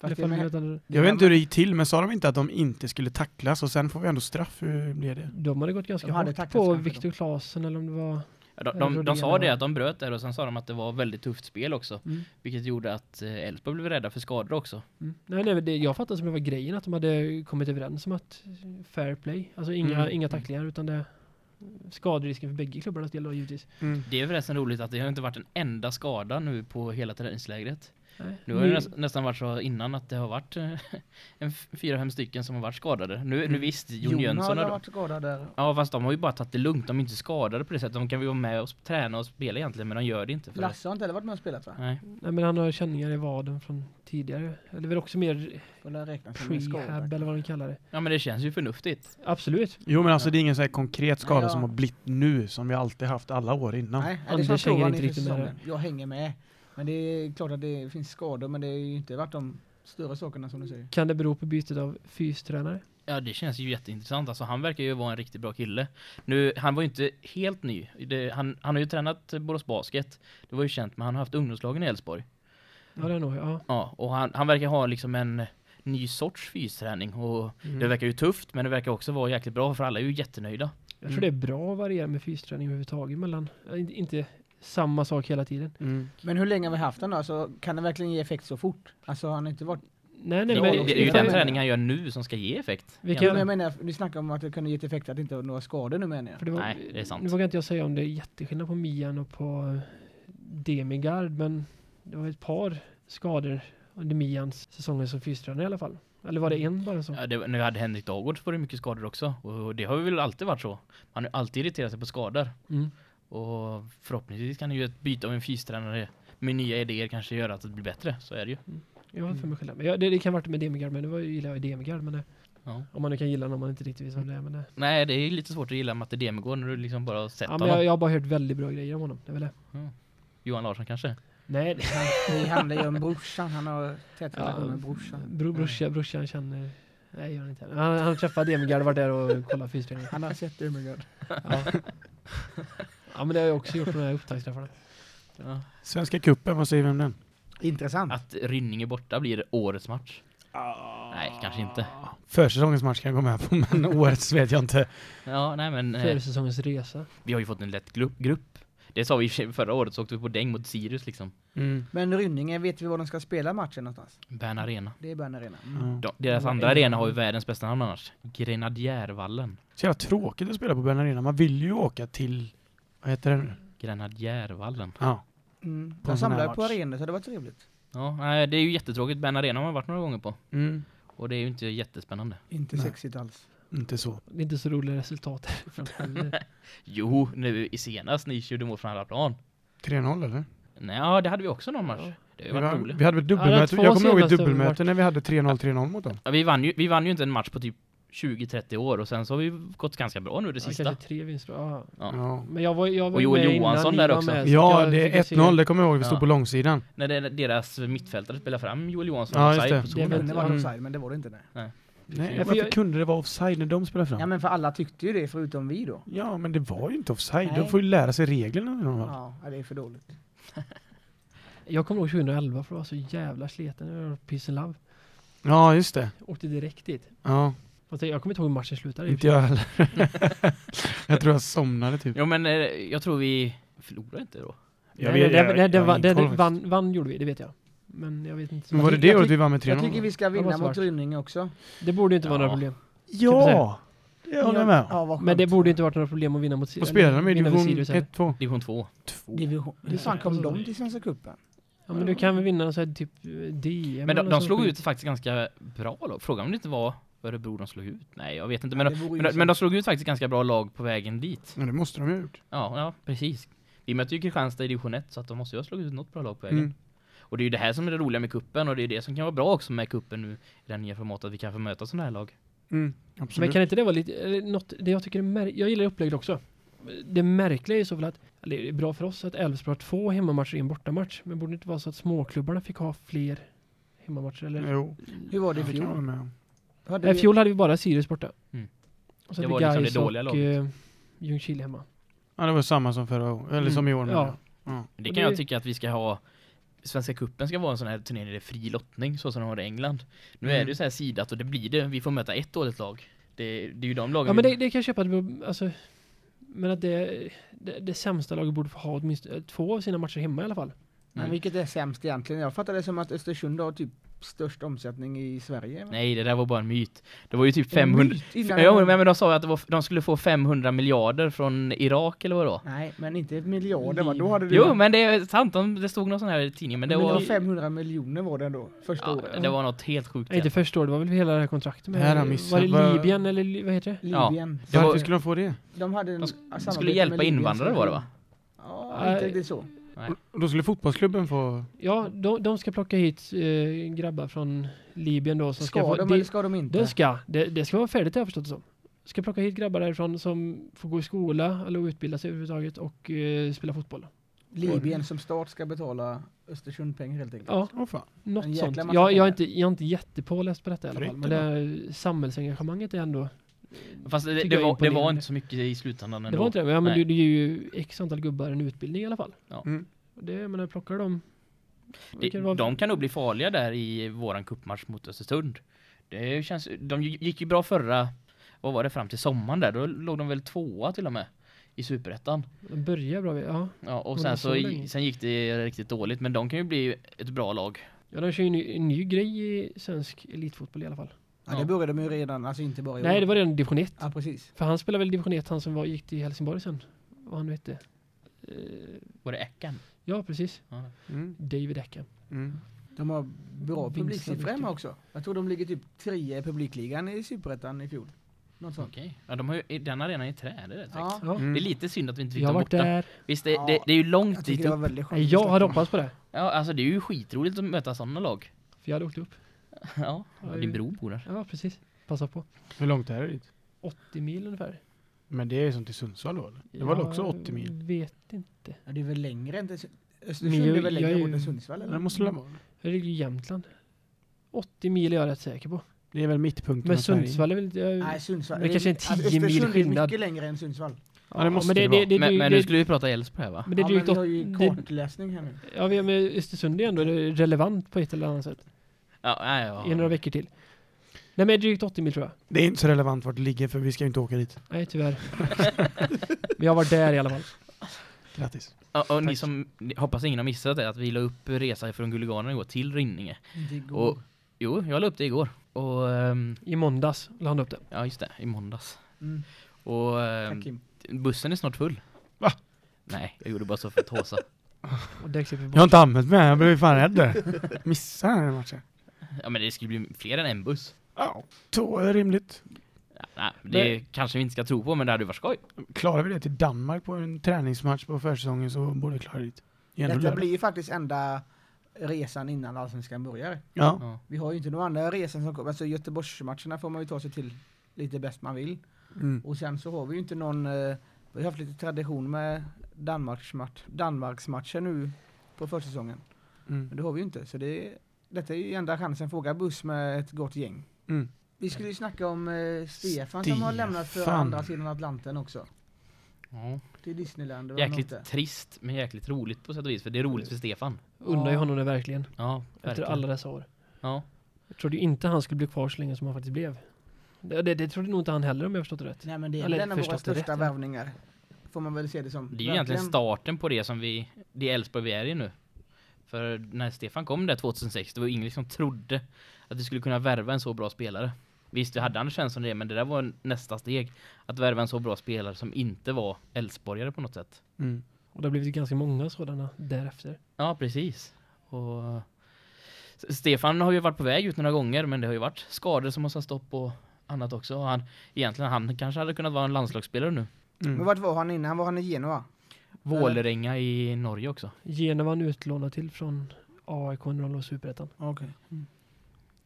Speaker 1: Utan,
Speaker 4: Jag vet inte hur det gick till, men sa de inte att de inte skulle tacklas och sen får vi ändå straff? Hur blev det?
Speaker 1: de hade gått ganska
Speaker 2: De hade
Speaker 1: hårt på Viktor Claesson eller om det var...
Speaker 3: Ja, de, de, de sa det att de bröt där och sen sa de att det var väldigt tufft spel också.
Speaker 1: Mm.
Speaker 3: Vilket gjorde att eh, Elfsborg blev rädda för skador också.
Speaker 1: Mm. Nej, nej, det, jag fattade som det var grejen att de hade kommit överens om att fair play, alltså inga,
Speaker 4: Mm.
Speaker 1: inga tacklingar utan det skaderisken för bägge klubbarnas del då givetvis.
Speaker 4: Mm.
Speaker 3: Det är förresten roligt att det har inte varit en enda skada nu på hela träningslägret. Nu har det nästan varit så innan att det har varit eh, (laughs) en fyra, fem stycken som har varit skadade. Nu, nu
Speaker 4: Mm.
Speaker 3: visst, Jon
Speaker 2: Jon
Speaker 3: Jönsson
Speaker 2: har varit skadad där.
Speaker 3: Ja fast de har ju bara tagit det lugnt, de är inte skadade på det sättet. De kan ju vara med och träna och spela egentligen men de gör det inte. För
Speaker 2: Lasse har inte heller varit med och spelat va?
Speaker 3: Nej.
Speaker 1: Nej men han har känningar i vaden från tidigare. Eller väl också mer prehab eller vad de kallar det.
Speaker 3: Ja men det känns ju förnuftigt.
Speaker 1: Absolut.
Speaker 4: Jo men alltså det är ingen så här konkret skada
Speaker 2: Nej, ja.
Speaker 4: som har blivit nu, som vi alltid haft alla år innan.
Speaker 2: Nej, det
Speaker 1: Anders
Speaker 2: är
Speaker 1: hänger inte riktigt med.
Speaker 2: Jag hänger med. Men det är klart att det finns skador men det har ju inte varit de större sakerna som du säger.
Speaker 1: Kan det bero på bytet av fystränare?
Speaker 3: Ja det känns ju jätteintressant. Alltså han verkar ju vara en riktigt bra kille. Nu, han var ju inte helt ny. Det, han, han har ju tränat Borås Basket. Det var ju känt men han har haft ungdomslagen i Elfsborg.
Speaker 1: Ja, det är nog, ja.
Speaker 3: Ja, och han, han verkar ha liksom en ny sorts fysträning och
Speaker 4: Mm.
Speaker 3: det verkar ju tufft men det verkar också vara jäkligt bra för alla är ju jättenöjda.
Speaker 1: Jag tror det är bra att variera med fysträning överhuvudtaget mellan, inte samma sak hela tiden.
Speaker 4: Mm.
Speaker 2: Men hur länge har vi haft den då? Alltså, kan den verkligen ge effekt så fort? Alltså har han inte varit...
Speaker 1: Nej, nej, men
Speaker 3: det, är ju den träningen han gör nu som ska ge effekt.
Speaker 1: Vi
Speaker 2: Ja,
Speaker 1: kan-
Speaker 2: men jag menar, ni snackar om att det kunde ge effekt att det inte var några skador nu menar jag.
Speaker 1: För det var,
Speaker 3: Nej, det är sant.
Speaker 1: Nu vågar inte jag säga om det är jätteskillnad på Mian och på eh, Demigard, men det var ett par skador under Mians säsonger som fystränare i alla fall. Eller var det en bara så?
Speaker 3: Ja, det, när vi hade Henrik Dagård var det mycket skador också och det har ju väl alltid varit så. Man har alltid irriterat sig på skador
Speaker 1: Mm.
Speaker 3: Och förhoppningsvis kan ju ett byte av en fystränare med nya idéer kanske göra att det blir bättre. Så är det ju.
Speaker 1: Jag har för mig själv. Men ja, det, det kan ha varit med Demigard, men det var, gillar jag Demigard. Men det,
Speaker 3: Ja.
Speaker 1: om man nu kan gilla någon man inte riktigt vet vem det är. Men det,
Speaker 3: Nej, det är lite svårt att gilla Matte Demegård när du liksom bara har sett
Speaker 1: ja, men
Speaker 3: honom.
Speaker 1: jag, jag har bara hört väldigt bra grejer om honom. Det är väl det.
Speaker 3: Johan Larsson kanske?
Speaker 1: Nej, det,
Speaker 2: Det handlar ju om brorsan, han har tät
Speaker 1: Ja,
Speaker 2: relation med brorsan.
Speaker 1: bro, brorsa, brorsan känner... Nej, gör han inte. Han, han har träffat Demigard och varit där och kollat fysträning.
Speaker 2: Han har sett Ömergård.
Speaker 1: Ja. Ja, men det har jag också gjort här upptaktsträffarna.
Speaker 3: Ja.
Speaker 4: Svenska cupen, vad säger vi om den?
Speaker 2: Intressant.
Speaker 3: Att Rynninge borta blir årets match. Nej, kanske inte.
Speaker 4: Försäsongens match kan jag gå med på, men (laughs) årets vet jag inte.
Speaker 3: Ja, nej men eh,
Speaker 1: Förra säsongens resa.
Speaker 3: vi har ju fått en lätt grupp. Det sa vi förra året så åkte vi på däng mot Sirius liksom.
Speaker 4: Mm.
Speaker 2: Men Rynninge, vet vi var de ska spela matchen någonstans?
Speaker 3: Bern Arena.
Speaker 2: Det är Bern Arena.
Speaker 4: Ja.
Speaker 3: De, deras
Speaker 1: Ja,
Speaker 3: andra
Speaker 1: en-
Speaker 3: arena har ju världens bästa namn annars. Grenadjärvallen.
Speaker 4: Så jävla tråkigt att spela på Bern Arena. Man vill ju åka till, vad heter det nu?
Speaker 3: Grenadjärvallen.
Speaker 4: Ja.
Speaker 2: Mm.
Speaker 4: På en
Speaker 2: De
Speaker 4: sån här
Speaker 2: samlar ju på
Speaker 4: match.
Speaker 2: arenor så det var trevligt.
Speaker 3: Ja, nej, det är ju jättetråkigt. Bern Arena har man varit några gånger på.
Speaker 4: Mm.
Speaker 3: Och det är ju inte jättespännande.
Speaker 2: Inte
Speaker 4: Nej.
Speaker 2: sexigt alls.
Speaker 4: Inte så.
Speaker 1: Det är inte så roliga resultat (laughs) heller.
Speaker 3: Jo, nu i senast ni körde mål från alla plan.
Speaker 4: 3-0 eller?
Speaker 3: Nej, ja, det hade vi också någon match.
Speaker 1: Ja.
Speaker 3: Det
Speaker 4: Vi,
Speaker 3: varit
Speaker 4: var,
Speaker 3: roligt.
Speaker 4: vi hade väl
Speaker 1: Ja,
Speaker 4: dubbelmöte?
Speaker 1: två
Speaker 4: jag kommer ihåg ett
Speaker 1: senaste
Speaker 4: dubbelmöte när vi hade 3-0-3-0 mot dem.
Speaker 3: Ja, vi, vann ju, vi vann ju inte en match på typ 20-30 år och sen så har vi gått ganska bra nu det
Speaker 1: Ja,
Speaker 3: sista.
Speaker 1: kanske tre vinster. Ja.
Speaker 3: Ja.
Speaker 4: Ja.
Speaker 1: Men jag var, jag var
Speaker 3: Och Joel
Speaker 1: med
Speaker 3: Johansson där också.
Speaker 1: med,
Speaker 4: Ja, det är
Speaker 1: se-
Speaker 4: 1-0, det kommer jag ihåg. Vi stod
Speaker 3: Ja.
Speaker 4: på långsidan.
Speaker 3: När det, deras mittfältare spelar fram Joel Johansson
Speaker 4: Ja,
Speaker 3: offside
Speaker 4: det.
Speaker 3: på
Speaker 1: Det
Speaker 2: det var
Speaker 4: Mm.
Speaker 2: offside, men det var det inte. Nej.
Speaker 4: Nej,
Speaker 1: Ja, för
Speaker 4: varför
Speaker 1: jag-
Speaker 4: kunde det vara offside när de spelade fram?
Speaker 2: Ja men för alla tyckte ju det förutom vi då.
Speaker 4: Ja, men det var ju inte offside. De
Speaker 2: Nej.
Speaker 4: får ju lära sig reglerna. i fall.
Speaker 2: Ja, ja, det är för dåligt. (laughs)
Speaker 1: Jag kommer ihåg 2011 för det var så jävla på Peace and Love.
Speaker 4: Ja, just det.
Speaker 1: Åkte direkt dit.
Speaker 4: Ja,
Speaker 1: Jag kommer inte ihåg hur matchen slutade. och
Speaker 4: inte jag heller. (laughs) jag tror jag somnade typ.
Speaker 3: Jo men eh, jag tror vi förlorade inte då.
Speaker 4: Jag
Speaker 1: Nej,
Speaker 4: vet-
Speaker 1: det,
Speaker 4: jag-
Speaker 1: det, det,
Speaker 4: jag
Speaker 1: det, det, vann, vann gjorde vi, det vet jag. Men jag vet inte.
Speaker 4: Men var det
Speaker 2: Jag
Speaker 4: det året vi vann med
Speaker 2: Jag
Speaker 4: 3-0?
Speaker 2: tycker vi ska vinna mot. Rynninge också.
Speaker 1: Det borde inte vara
Speaker 3: Ja.
Speaker 1: några problem.
Speaker 4: Ja! Det håller jag med.
Speaker 2: Ja,
Speaker 1: Men det borde inte varit några problem att vinna mot
Speaker 4: Vad spelade de i division
Speaker 1: Sirius heller.
Speaker 4: 1-2?
Speaker 3: Division 2.
Speaker 2: Division. Hur fan kom de till Svenska cupen?
Speaker 1: Ja men du kan väl vinna så här, typ eh, DM
Speaker 3: Men de, de slog ut faktiskt ganska bra lag. Frågan om det inte var Örebro de slog ut. Nej, jag vet inte. Men,
Speaker 2: vore
Speaker 3: men, men de slog ut faktiskt ganska bra lag på vägen dit.
Speaker 4: Ja, det måste de ha gjort.
Speaker 3: Ja, ja precis. Vi mötte ju Kristianstad i division 1 så att de måste ju ha slagit ut något bra lag på vägen.
Speaker 4: Mm.
Speaker 3: Och det är ju det här som är det roliga med kuppen och det är det som kan vara bra också med kuppen nu i den nya formatet att vi kan få möta sådana här lag.
Speaker 4: Mm.
Speaker 1: Men kan inte det vara lite, något, det jag tycker är mär- jag gillar upplägget också. Det märkliga är ju så väl att, det är bra för oss att Elfsborg har två hemmamatcher i en bortamatch. Men borde det inte vara så att småklubbarna fick ha fler hemmamatcher? Eller?
Speaker 4: Jo,
Speaker 2: Hur var det i fjol? Hade
Speaker 1: Nej,
Speaker 2: vi-
Speaker 1: fjol hade vi bara Sirius borta.
Speaker 3: Mm.
Speaker 1: Och så
Speaker 3: Det var liksom
Speaker 1: Gais
Speaker 3: det dåliga
Speaker 1: och
Speaker 3: laget.
Speaker 1: eh, Ljungskile hemma.
Speaker 4: Ja, det var samma som förra året. Eller
Speaker 1: Mm.
Speaker 4: som i år.
Speaker 1: Ja.
Speaker 4: Ja.
Speaker 3: Det kan
Speaker 1: det-
Speaker 3: jag tycka att vi ska ha Svenska kuppen ska vara en sån här turnering där det är fri lottning så som de har i England. Nu är
Speaker 4: Mm.
Speaker 3: det ju så här sidat och det blir det. Vi får möta ett dåligt lag. Det, det är ju de lagen
Speaker 1: Ja men det, det kan jag köpa. Alltså, men att det, det, det sämsta laget borde få ha åtminstone två av sina matcher hemma i alla fall.
Speaker 2: Men
Speaker 3: Mm.
Speaker 2: vilket är sämst egentligen? Jag fattar det som att Östersund har typ störst omsättning i Sverige.
Speaker 3: Nej, det där var bara en myt. Det var ju typ
Speaker 2: En
Speaker 3: 500...
Speaker 2: myt innan
Speaker 3: Ja, men de sa ju att det var, de skulle få 500 miljarder från Irak eller vad då?
Speaker 2: Nej, men inte miljarder va? Då hade du...
Speaker 3: Jo, men det är sant. de- Det stod någon sån här i tidningen, men det
Speaker 2: men
Speaker 3: var...
Speaker 2: 500 miljoner var det ändå, första
Speaker 3: Ja,
Speaker 2: året.
Speaker 3: det var något helt sjukt.
Speaker 1: Nej, inte första året, det var väl hela det här kontraktet med...
Speaker 4: Det här.
Speaker 1: Var det
Speaker 4: Vad-
Speaker 1: Libyen eller vad heter det?
Speaker 3: Ja.
Speaker 2: Libyen.
Speaker 3: Det var-
Speaker 4: Varför skulle de få det?
Speaker 2: De hade en
Speaker 3: De skulle hjälpa invandrare var det va?
Speaker 2: Ja, inte riktigt så.
Speaker 4: Och då skulle fotbollsklubben få...
Speaker 1: Ja, de, de ska plocka hit eh, grabbar från Libyen då som ska,
Speaker 2: Ska
Speaker 1: få...
Speaker 2: de
Speaker 1: det-
Speaker 2: eller ska de inte?
Speaker 1: Det ska. Det, det ska vara färdigt har jag förstått det som. Ska plocka hit grabbar därifrån som får gå i skola eller utbilda sig överhuvudtaget och eh, spela fotboll.
Speaker 2: Libyen som stat ska betala Östersund pengar helt enkelt.
Speaker 1: Ja,
Speaker 4: Åh fan.
Speaker 1: något sånt. Jag, jag, är inte, jag är inte jättepåläst på detta i alla fall. Men det samhällsengagemanget är ändå...
Speaker 3: Fast det, det,
Speaker 1: jag
Speaker 3: var, det var inte så mycket i slutändan ändå.
Speaker 1: Det var inte det, men, ja, men du, du ger ju x antal gubbar en utbildning i alla fall.
Speaker 3: Ja.
Speaker 4: Mm.
Speaker 1: Och det, jag menar, plockar de
Speaker 3: Det,
Speaker 1: var-
Speaker 3: de kan nog bli farliga där i våran cupmatch mot Östersund. Det känns, de gick ju bra förra, vad var det, fram till sommaren där. Då låg de väl tvåa till och med i Superettan.
Speaker 1: De börjar bra. Ja.
Speaker 3: Ja, och sen så,
Speaker 1: så
Speaker 3: sen gick det riktigt dåligt. Men de kan ju bli ett bra lag.
Speaker 1: ja, de kör ju en ny, en ny grej i svensk elitfotboll i alla fall.
Speaker 2: Ja, det började de ju redan, alltså inte bara i
Speaker 1: Nej,
Speaker 2: år.
Speaker 1: det var redan division 1.
Speaker 2: Ja, precis.
Speaker 1: För han spelade väl division 1, han som var, gick till Helsingborg sen. Vad han hette. Eh,
Speaker 3: Var det Eckan?
Speaker 1: ja, precis.
Speaker 4: Mm.
Speaker 1: David Eckham.
Speaker 4: Mm.
Speaker 2: De har bra publiksiffror hemma också. Jag tror de ligger typ trea i publikligan i Superettan i fjol. Något sånt.
Speaker 3: Okej. Ja, de har ju, i- den arenan i trä, det är rätt
Speaker 2: Ja.
Speaker 4: Mm.
Speaker 3: Det är lite synd att vi inte fick
Speaker 1: Jag
Speaker 3: dem borta.
Speaker 1: där.
Speaker 3: Visst, det,
Speaker 2: Ja,
Speaker 3: det, det är ju
Speaker 2: jag
Speaker 3: långt dit
Speaker 2: det var
Speaker 3: upp.
Speaker 1: jag hade hoppats på det.
Speaker 3: Ja, alltså det är ju skitroligt att möta sådana lag.
Speaker 1: För jag hade åkt upp. (laughs)
Speaker 3: Ja,
Speaker 1: Ja,
Speaker 3: din bror bor där.
Speaker 1: Ja, precis. Passa på.
Speaker 4: Hur långt är det dit?
Speaker 1: 80 mil ungefär.
Speaker 4: Men det är som till Sundsvall då eller? Det var väl också 80 mil?
Speaker 1: vet inte.
Speaker 2: Ja, det är väl längre än till Östersund
Speaker 1: jag-
Speaker 2: är väl
Speaker 1: jag
Speaker 2: längre
Speaker 1: är
Speaker 2: bort
Speaker 1: ju-
Speaker 2: än Sundsvall eller?
Speaker 4: Det måste det vara.
Speaker 1: Jag ligger i Jämtland. 80 mil är jag rätt säker på.
Speaker 4: Det är väl mittpunkten
Speaker 1: Men. Sundsvall är väl inte... jag-
Speaker 2: Nej, Sundsvall.
Speaker 1: Det kanske är en
Speaker 2: alltså,
Speaker 1: 10 mil
Speaker 2: Östersund är
Speaker 1: skillnad.
Speaker 2: mycket längre än Sundsvall.
Speaker 4: Ja, det måste
Speaker 1: men det,
Speaker 4: det
Speaker 1: det, det,
Speaker 3: Men,
Speaker 1: det,
Speaker 3: men
Speaker 1: det,
Speaker 3: nu skulle vi prata Älvsborg här va?
Speaker 1: men det är
Speaker 2: ja, men vi har ju
Speaker 1: det-
Speaker 2: kartläsning här nu.
Speaker 1: Ja, vi- men Östersund är ändå relevant på ett eller annat sätt.
Speaker 3: Ja, nej, ja.
Speaker 1: I några veckor till. Nej men drygt 80 mil tror jag.
Speaker 4: Det är inte så relevant vart det ligger för vi ska ju inte åka dit.
Speaker 1: Nej tyvärr. (laughs) vi har varit där i alla fall.
Speaker 4: Grattis.
Speaker 3: Ja, och ni som, hoppas ingen har missat det, att vi la upp resa från Guliganerna igår till Rinninge. Och, jo, jag la upp det igår. Och, ehm,
Speaker 1: I måndags la han upp det.
Speaker 3: ja just det, i måndags.
Speaker 2: Mm.
Speaker 3: Och
Speaker 2: Tack Kim.
Speaker 3: bussen är snart full.
Speaker 4: Va?
Speaker 3: Nej, jag gjorde bara så för att håsa. (laughs)
Speaker 4: Jag har inte använt mig, jag blev fan rädd. Missar den matchen.
Speaker 3: Ja men det skulle bli fler än en buss.
Speaker 4: Ja, två är rimligt.
Speaker 3: Ja, nej, det
Speaker 1: Men-
Speaker 3: kanske vi inte ska tro på, men det hade varit skoj.
Speaker 4: Klarar vi det till Danmark på en träningsmatch på försäsongen så borde vi klara det dit. Ändå
Speaker 2: Detta
Speaker 4: lördag.
Speaker 2: blir ju faktiskt enda resan innan Allsvenskan börjar.
Speaker 4: Ja.
Speaker 3: Ja.
Speaker 2: Vi har ju inte några andra resor som kommer. Alltså Göteborgsmatcherna får man ju ta sig till lite bäst man vill.
Speaker 4: Mm.
Speaker 2: Och sen så har vi ju inte någon, eh, vi har haft lite tradition med Danmarksmatch, Danmarksmatcher nu på försäsongen.
Speaker 4: Mm.
Speaker 2: Men det har vi ju inte. Så det, detta är ju enda chansen. Fråga buss med ett gott gäng.
Speaker 4: Mm.
Speaker 2: Vi skulle ju snacka om eh, Stefan som har lämnat för
Speaker 4: Stefan.
Speaker 2: andra sidan Atlanten också.
Speaker 3: Ja.
Speaker 2: Till Disneyland. och
Speaker 3: Jäkligt
Speaker 2: åkte.
Speaker 3: trist, men jäkligt roligt på sätt och vis, för det är roligt för Stefan.
Speaker 1: Undrar ju honom det verkligen.
Speaker 3: Ja,
Speaker 1: Efter
Speaker 3: verkligen.
Speaker 1: alla dessa år.
Speaker 3: Ja.
Speaker 1: Jag trodde ju inte han skulle bli kvar så länge som han faktiskt blev. Det, det, det trodde nog inte han heller om jag förstått det rätt.
Speaker 2: Nej men det är
Speaker 1: Eller
Speaker 2: väl en av våra
Speaker 1: förstått det
Speaker 2: största
Speaker 1: rätt, ja.
Speaker 2: värvningar. Får man väl se det som.
Speaker 3: Det är ju egentligen starten på det som vi, det Elfsborg vi är i nu. För när Stefan kom där 2006, det var ingen som trodde att vi skulle kunna värva en så bra spelare. Visst, vi hade Anders Svensson det, men det där var nästa steg. Att värva en så bra spelare som inte var Elfsborgare på något sätt.
Speaker 4: Mm.
Speaker 1: Och det har blivit ganska många sådana därefter.
Speaker 3: Ja, precis. Och Stefan har ju varit på väg ut några gånger, men det har ju varit skador som har satt stopp och annat också. Och han, egentligen, han kanske hade kunnat vara en landslagsspelare nu.
Speaker 2: Men
Speaker 4: Mm.
Speaker 2: vart var han innan? Var han i Genua?
Speaker 3: Vålerenga i Norge också.
Speaker 1: Genova han utlånad till från AIK när de låg Superettan.
Speaker 2: Okej.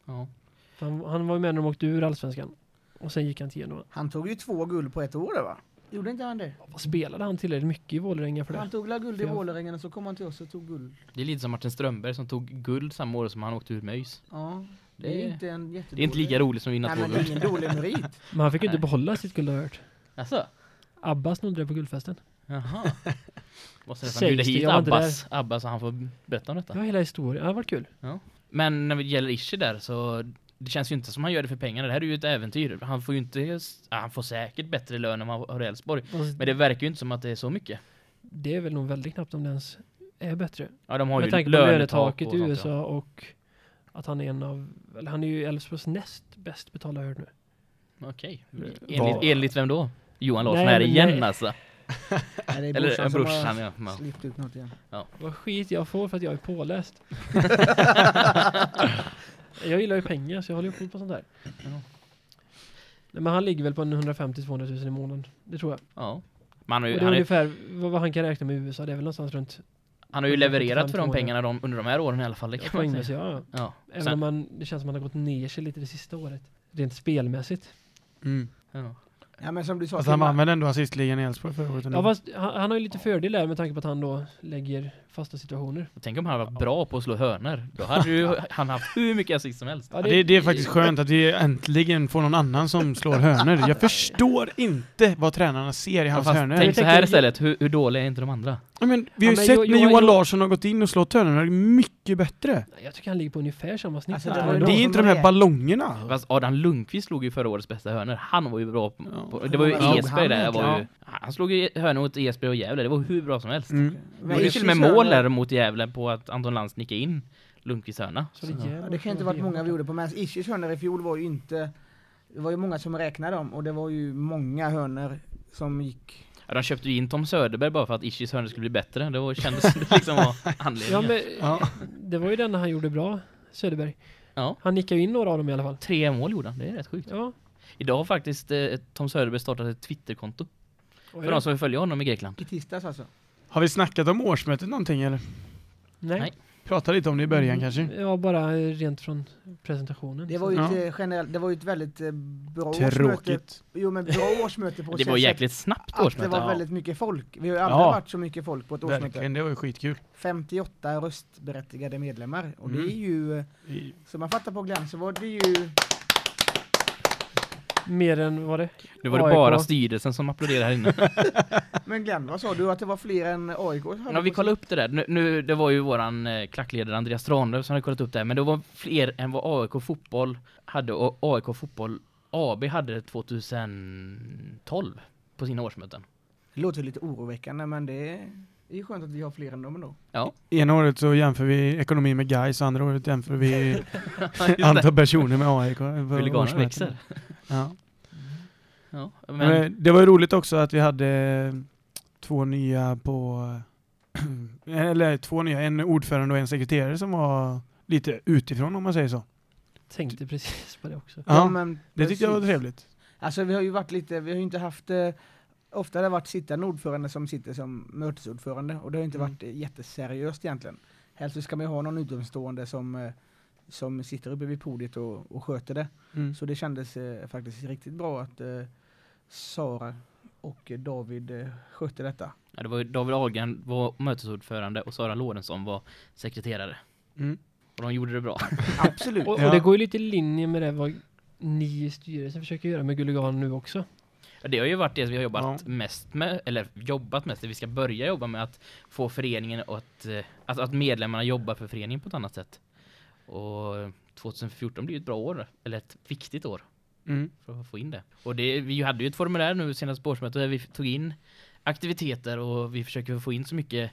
Speaker 3: Ja.
Speaker 1: För Han, han var ju med när de åkte ur Allsvenskan. Och sen gick han till Genova.
Speaker 2: Han tog ju två guld på ett år va? Gjorde inte han det?
Speaker 1: Vad spelade han tillräckligt mycket i Vålerenga för
Speaker 2: Han
Speaker 1: det?
Speaker 2: tog la guld i
Speaker 1: Ja.
Speaker 2: Vålerenga och så kom han till oss och tog guld.
Speaker 3: Det är lite som Martin Strömberg som tog guld samma år som han åkte ur med ÖIS.
Speaker 2: Ja. Det
Speaker 3: Det
Speaker 2: är inte en jättedålig...
Speaker 3: Det är inte lika roligt som att vinna två
Speaker 2: men det är
Speaker 3: guld.
Speaker 2: ingen dålig merit.
Speaker 1: Men han fick ju inte behålla sitt guld har jag hört.
Speaker 3: Alltså?
Speaker 1: Abba snodde det på guldfesten.
Speaker 3: Jaha. (laughs) Måste nästan bjuda hit
Speaker 1: var
Speaker 3: Abbas, Abbas så han får berätta om detta.
Speaker 1: Ja, hela historien. Ja, det varit kul.
Speaker 3: Men när det gäller Ische där så det känns ju inte som han gör det för pengarna. Det här är ju ett äventyr. Han får ju inte, ja, han får säkert bättre lön än vad han har i Elfsborg.
Speaker 1: Fast
Speaker 3: Men det verkar ju inte som att det är så mycket.
Speaker 1: det är väl nog väldigt knappt om det ens är bättre.
Speaker 3: Ja, de har
Speaker 1: Med
Speaker 3: ju
Speaker 1: tanke på
Speaker 3: lönetak
Speaker 1: lönetaket i USA
Speaker 3: ja.
Speaker 1: och att han är en av, eller han är ju Elfsborgs näst bäst betalda nu.
Speaker 3: Okej.
Speaker 1: Vad-
Speaker 3: Enligt, enligt vem då? Johan Larsson
Speaker 1: Nej,
Speaker 3: här igen
Speaker 1: nej.
Speaker 3: alltså.
Speaker 2: Nej, det är
Speaker 3: Eller
Speaker 2: brorsan som
Speaker 3: brorsan
Speaker 2: har
Speaker 3: ja. ja.
Speaker 2: slipt ut något igen.
Speaker 1: Vad skit jag får för att jag är påläst. (laughs) jag gillar ju pengar så jag håller ju på på sånt där.
Speaker 3: Ja.
Speaker 1: Nej, men han ligger väl på en 150-200 000 i månaden. Det tror jag.
Speaker 3: ja. Man har
Speaker 1: Och
Speaker 3: ju,
Speaker 1: det är
Speaker 3: han, är,
Speaker 1: ungefär vad, vad han kan räkna med i USA. Det är väl någonstans runt
Speaker 3: han har ju levererat
Speaker 1: 175
Speaker 3: för de pengarna de, under de här åren i alla fall. Det kan man
Speaker 1: poängmässigt.
Speaker 3: säga.
Speaker 1: Ja, ja.
Speaker 3: Ja.
Speaker 1: Även
Speaker 3: Sen,
Speaker 1: om man, det känns som att han har gått ner sig lite det sista året. Rent spelmässigt.
Speaker 4: Mm.
Speaker 3: ja.
Speaker 2: Ja men som du sa
Speaker 4: Fast han vann väl ändå assistligan i Elfsborg förra året?
Speaker 1: Ja, fast han, han har ju lite fördel där med tanke på att han då lägger fasta situationer.
Speaker 3: Tänk om han varit bra på att slå hörner. Då hade ju (laughs) han haft hur mycket assist som helst.
Speaker 1: Ja,
Speaker 4: Ja, det, det är faktiskt skönt att vi äntligen får någon annan som slår hörnor. Jag (laughs) förstår inte vad tränarna ser i hans
Speaker 3: Fast
Speaker 4: hörnor.
Speaker 3: tänk så här istället, hur, hur dåliga är inte de andra?
Speaker 4: Ja, men vi har
Speaker 1: Ja,
Speaker 4: ju
Speaker 1: men
Speaker 4: sett
Speaker 1: Jo-
Speaker 4: när
Speaker 1: Johan-
Speaker 4: Johan
Speaker 1: Jo-
Speaker 4: Larsson har gått in och slått hörnorna mycket bättre.
Speaker 1: Jag tycker han ligger på ungefär samma snitt.
Speaker 2: Alltså, det var
Speaker 4: Det är inte de
Speaker 2: var
Speaker 4: här ballongerna.
Speaker 3: Fast Adam Lundqvist slog ju förra årets bästa hörnor. Han var ju bra på,
Speaker 4: Ja.
Speaker 3: På det var ju Esberg
Speaker 2: han
Speaker 3: där. Var ju, han slog ju hörnor mot Esberg och Gävle. Det var hur bra som helst.
Speaker 4: Mm.
Speaker 3: Det var ju till och med mål där mot Gävle på att Anton Lantz nickade in Lundqvists hörna.
Speaker 1: Så det,
Speaker 2: Ja, det kan inte varit många vi gjorde på men Ishis hörnor i fjol var ju inte Det var ju många som räknade dem och det var ju många hörnor som gick
Speaker 3: Ja, de köpte ju in Tom Söderberg bara för att Ishis hörnor skulle bli bättre. Det var, kändes det (laughs) liksom var
Speaker 1: Ja,
Speaker 3: anledningen.
Speaker 1: men
Speaker 4: Ja.
Speaker 1: det var ju den han gjorde bra, Söderberg.
Speaker 3: Ja.
Speaker 1: Han nickade ju in några av dem i alla fall.
Speaker 3: Tre mål gjorde han. Det är rätt sjukt.
Speaker 1: Ja.
Speaker 3: Idag har faktiskt eh, Tom Söderberg startat ett Twitterkonto.
Speaker 1: Oj
Speaker 3: För de som vill följa honom i Grekland.
Speaker 2: i tisdags alltså.
Speaker 4: Har vi snackat om årsmötet någonting eller?
Speaker 1: Nej.
Speaker 3: Nej.
Speaker 4: Prata lite om det i början
Speaker 1: Mm,
Speaker 4: kanske?
Speaker 1: Ja, bara rent från presentationen.
Speaker 2: Det var ju
Speaker 4: Ja.
Speaker 2: ett, eh, generellt, det var ju ett väldigt eh, bra årsmöte.
Speaker 4: Tråkigt.
Speaker 2: Jo men bra (laughs) årsmöte på
Speaker 3: Det var jäkligt snabbt
Speaker 2: att det
Speaker 3: årsmöte.
Speaker 2: var
Speaker 3: Ja.
Speaker 2: väldigt mycket folk. Vi har ju aldrig
Speaker 4: Ja.
Speaker 2: varit så mycket folk på ett årsmöte.
Speaker 4: Verkligen, det var ju skitkul.
Speaker 2: 58 röstberättigade medlemmar och det
Speaker 4: Mm.
Speaker 2: är ju, eh, som man fattar på Glenn så var det ju
Speaker 1: Mer än vad det?
Speaker 3: Nu var det
Speaker 1: AIK.
Speaker 3: bara styrelsen som applåderade här inne. (laughs)
Speaker 2: Men Glenn, vad sa du att det var fler än AIK?
Speaker 3: Ja, vi kollade upp det där. Nu, nu, det var ju våran eh, klackledare Andreas Stranlöf som hade kollat upp det här, men det var fler än vad AIK Fotboll hade och AIK Fotboll AB hade 2012 på sina årsmöten.
Speaker 2: Det låter lite oroväckande men det det är ju skönt att vi har fler än dem ändå.
Speaker 4: Ena året så jämför vi ekonomi med Gais, andra året jämför vi (laughs) (laughs) antal personer med AIK.
Speaker 3: växer.
Speaker 4: Ja.
Speaker 3: Ja, men,
Speaker 4: det var ju roligt också att vi hade två nya på, (clears throat) eller två nya, en ordförande och en sekreterare som var lite utifrån om man säger så.
Speaker 1: Tänkte precis på det också.
Speaker 4: Ja,
Speaker 2: men
Speaker 4: det tyckte jag var
Speaker 2: precis.
Speaker 4: trevligt.
Speaker 2: Alltså vi har ju varit lite, vi har ju inte haft eh, Ofta har det varit sittande ordförande som sitter som mötesordförande och det har inte
Speaker 4: Mm.
Speaker 2: varit eh, jätteseriöst egentligen. Helst så ska man ju ha någon utomstående som, eh, som sitter uppe vid podiet och, och sköter det.
Speaker 4: Mm.
Speaker 2: Så det kändes eh, faktiskt riktigt bra att eh, Sara och David eh, skötte detta.
Speaker 3: ja, det var David Ahlgren var mötesordförande och Sara Lorentzon var sekreterare.
Speaker 4: Mm.
Speaker 3: Och de gjorde det bra. (laughs)
Speaker 2: Absolut.
Speaker 1: Och, och det går ju lite i linje med det vad ni i styrelsen försöker göra med Gulligan nu också.
Speaker 3: Det har ju varit det vi har jobbat
Speaker 4: Ja.
Speaker 3: mest med, eller jobbat mest, det vi ska börja jobba med att få föreningen och att, eh, att, att medlemmarna jobbar för föreningen på ett annat sätt. Och 2014 blir ett bra år, eller ett viktigt år
Speaker 4: Mm.
Speaker 3: för att få in det. Och det, vi hade ju ett formulär nu senast på årsmötet där vi tog in aktiviteter och vi försöker få in så mycket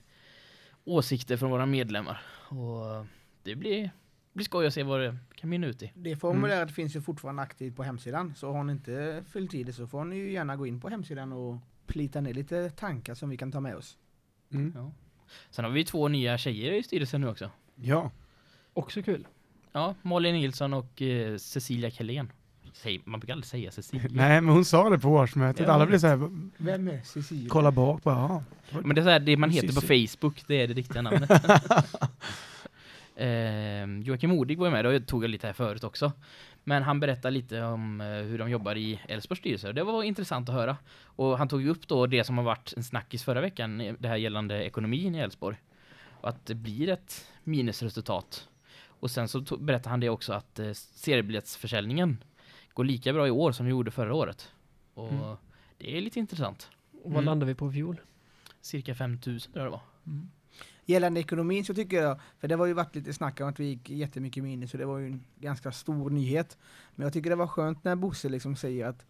Speaker 3: åsikter från våra medlemmar. Och det blir, blir skoj att se vad det kan mynna ut i.
Speaker 2: Det formuläret finns ju fortfarande aktivt på hemsidan så har ni inte fyllt i det så får ni ju gärna gå in på hemsidan och plita ner lite tankar som vi kan ta med oss.
Speaker 4: Mm.
Speaker 3: Ja. Sen har vi två nya tjejer i styrelsen nu också.
Speaker 4: Ja.
Speaker 1: Också kul.
Speaker 3: Ja, Malin Nilsson och eh, Cecilia Kellén. Säg, man brukar aldrig säga Cecilia. (laughs)
Speaker 4: Nej, men hon sa det på årsmötet.
Speaker 3: Ja.
Speaker 4: Alla blev så här,
Speaker 2: Vem är Cecilia?
Speaker 4: kolla bak bara, ja.
Speaker 3: Men det är så här, det man heter på
Speaker 4: Cissi.
Speaker 3: Facebook, det är det riktiga namnet. (laughs) (laughs) eh, Joakim Modig var ju med, det tog jag lite här förut också. Men han berättar lite om eh, hur de jobbar i Älvsborgs styrelse. Det var intressant att höra. Och han tog ju upp då det som har varit en snackis förra veckan, det här gällande ekonomin i Älvsborg. Och att det blir ett minusresultat. Och sen så berättade han det också att eh, seriebiljettsförsäljningen går lika bra i år som det gjorde förra året. Och
Speaker 4: Mm.
Speaker 3: det är lite intressant.
Speaker 1: Och vad
Speaker 3: Mm.
Speaker 1: landar vi på i fjol?
Speaker 3: Cirka 5000 tror jag det var.
Speaker 2: Gällande ekonomin så tycker jag, för det var ju varit lite snack om att vi gick jättemycket minus så det var ju en ganska stor nyhet. Men jag tycker det var skönt när Bosse liksom säger att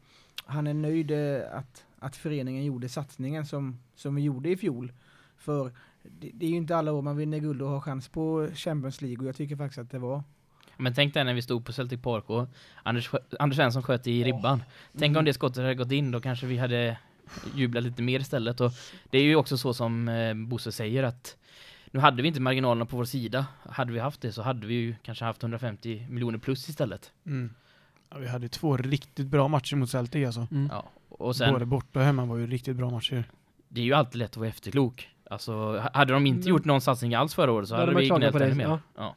Speaker 2: han är nöjd eh, att, att föreningen gjorde satsningen som, som vi gjorde i fjol. För det, det är ju inte alla år man vinner guld och har chans på Champions League och jag tycker faktiskt att det var
Speaker 3: Men tänk dig när vi stod på Celtic Park och Anders, Anders Svensson sköt i ribban. Tänk om det skottet hade gått in, då kanske vi hade jublat lite mer istället. Och det är ju också så som eh, Bosse säger att nu hade vi inte marginalerna på vår sida. Hade vi haft det så hade vi ju kanske haft 150 miljoner plus istället.
Speaker 4: Mm. ja. Vi hade två riktigt bra matcher mot Celtic alltså.
Speaker 1: Mm.
Speaker 3: Ja. Och sen,
Speaker 4: Både borta och hemma var ju riktigt bra matcher.
Speaker 3: det är ju alltid lätt att vara efterklok. Alltså, hade de inte
Speaker 1: Mm.
Speaker 3: gjort någon satsning alls förra året så hade
Speaker 1: hade man
Speaker 3: vi gnällt ännu mer.
Speaker 1: ja.
Speaker 3: Ja.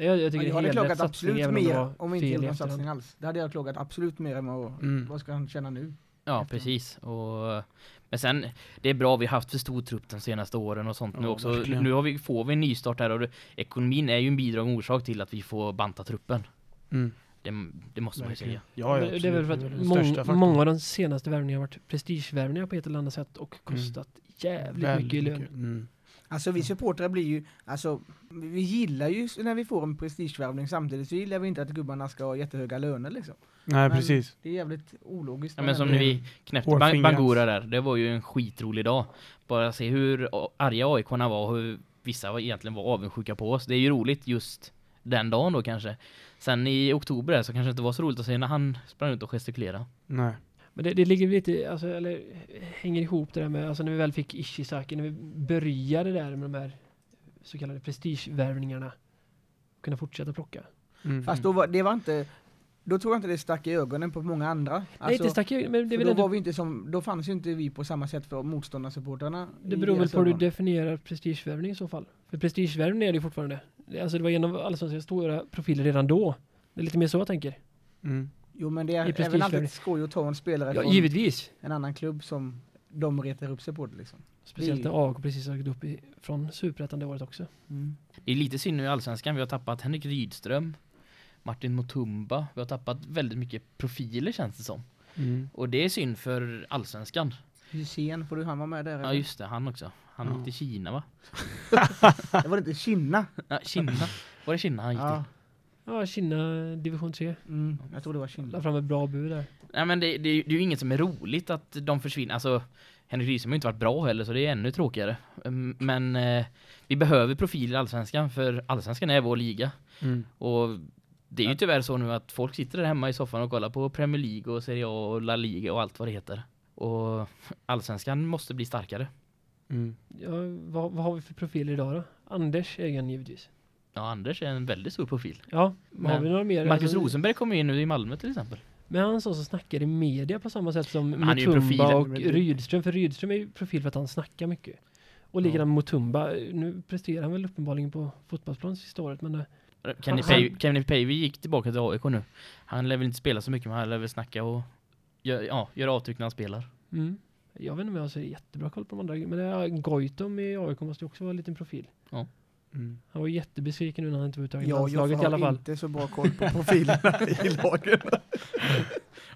Speaker 1: Jag, jag tycker
Speaker 2: jag hade klagat absolut
Speaker 1: om
Speaker 2: mer om vi inte
Speaker 1: i
Speaker 2: någon satsning alls. Det hade jag klagat absolut mer än vad,
Speaker 4: Mm.
Speaker 2: vad ska han känna nu?
Speaker 3: Ja,
Speaker 2: Efter.
Speaker 3: precis. Och, men sen, det är bra, vi har haft för stor trupp de senaste åren och sånt nu
Speaker 4: Ja,
Speaker 3: också.
Speaker 4: verkligen.
Speaker 3: Nu har vi, får vi en nystart här och det, ekonomin är ju en bidragande orsak till att vi får banta truppen.
Speaker 4: Mm.
Speaker 3: Det, det måste man ju
Speaker 4: Verkligen.
Speaker 3: säga.
Speaker 4: Ja, ja,
Speaker 1: det är väl för att
Speaker 4: faktorn.
Speaker 1: många av de senaste värvningarna har varit prestigevärvningar på ett eller annat sätt och
Speaker 4: Mm.
Speaker 1: kostat jävligt
Speaker 4: Väldigt
Speaker 1: mycket i lön.
Speaker 4: Mm.
Speaker 2: Alltså vi supportrar blir ju, alltså vi gillar ju när vi får en prestigevärvning samtidigt så gillar vi inte att gubbarna ska ha jättehöga löner liksom.
Speaker 4: Nej,
Speaker 2: Men
Speaker 4: precis.
Speaker 2: Det är jävligt ologiskt.
Speaker 3: Ja, men som när vi knäppte. Bang- Bangura där, det var ju en skitrolig dag. Bara se hur arga aik var och hur vissa var egentligen var avundsjuka på oss. Det är ju roligt just den dagen då kanske. Sen i oktober där så kanske det inte var så roligt att se när han sprang ut och gestikulerade.
Speaker 4: Nej.
Speaker 1: Men det, det ligger lite, alltså, eller hänger ihop det där med, alltså när vi väl fick Ishizaki, när vi började där med de här så kallade prestigevärvningarna. Kunna fortsätta plocka.
Speaker 4: Mm.
Speaker 2: Fast då var, det var inte, då tror jag inte det stack i ögonen på många andra.
Speaker 1: Nej, inte stack jag, men det
Speaker 2: då,
Speaker 1: ändå,
Speaker 2: var vi inte som, då fanns ju inte vi på samma sätt för motståndarsupportrarna.
Speaker 1: det
Speaker 2: i
Speaker 1: beror väl på hur du definierar prestigevärvning i så fall. För prestigevärvning är det ju fortfarande. Alltså det var en av allsvenskans stora profiler redan då. Det är lite mer så jag tänker.
Speaker 4: Mm.
Speaker 2: Jo men det
Speaker 1: i
Speaker 2: är, är väl alltid skoj att ta en spelare
Speaker 1: Ja,
Speaker 2: från
Speaker 1: givetvis.
Speaker 2: en annan klubb som de retar upp sig på det liksom.
Speaker 1: Speciellt när AIK precis har gått upp i, från Superettan det året också.
Speaker 2: Mm.
Speaker 3: Det är lite synd nu i Allsvenskan. Vi har tappat Henrik Rydström, Martin Mutumba. Vi har tappat väldigt mycket profiler känns det som.
Speaker 4: Mm.
Speaker 3: Och det är synd för Allsvenskan.
Speaker 2: Hysén, får du han vara med där?
Speaker 3: Ja
Speaker 2: eller?
Speaker 3: just det, han också. Han
Speaker 4: Ja.
Speaker 3: gick till Kina va? (laughs)
Speaker 2: Det var inte Kinna.
Speaker 3: Ja, Kina. Var det Kina han gick
Speaker 2: Ja,
Speaker 3: till?
Speaker 1: Ja, Kina division 3.
Speaker 2: mm, jag tror det var Kinna.
Speaker 1: La fram ett bra bud där.
Speaker 3: Nej men det, det, det är ju inget som är roligt att de försvinner. Alltså Henrik Rydström har ju inte varit bra heller så det är ännu tråkigare. Mm, Men eh, vi behöver profiler i Allsvenskan för Allsvenskan är vår liga.
Speaker 4: Mm.
Speaker 3: Och det är ju tyvärr så nu att folk sitter där hemma i soffan och kollar på Premier League och Serie A och La Liga och allt vad det heter. Och (laughs) Allsvenskan måste bli starkare.
Speaker 4: Mm.
Speaker 1: Ja, vad, vad har vi för profiler idag då? Anders egen givetvis.
Speaker 3: Ja, Anders är en väldigt stor profil.
Speaker 1: Ja, men har vi några mer?
Speaker 3: Marcus
Speaker 1: Alltså,
Speaker 3: Rosenberg kommer in nu i Malmö till exempel.
Speaker 1: Men han så som snackar i media på samma sätt som
Speaker 3: han är.
Speaker 1: Mutumba och Rydström. För Rydström är ju profil för att han snackar mycket. Och likadant Mutumba. Nu presterar han väl uppenbarligen på fotbollsplan sista året. Men eh,
Speaker 3: Kenny, Pavey gick tillbaka till AIK nu. Han lär väl inte spela så mycket men han lär väl snacka och gör, ja, göra avtryck när han spelar.
Speaker 1: mm. Jag vet inte om jag har jättebra koll på de andra. Men ja, Goitom i AIK måste ju också vara en liten profil.
Speaker 4: Mm.
Speaker 1: Han var jättebesviken nu när han inte var uttagen i
Speaker 2: Ja, jag
Speaker 1: landslaget i alla
Speaker 2: har
Speaker 1: fall.
Speaker 2: inte så bra koll på profilerna i (laughs) lagen.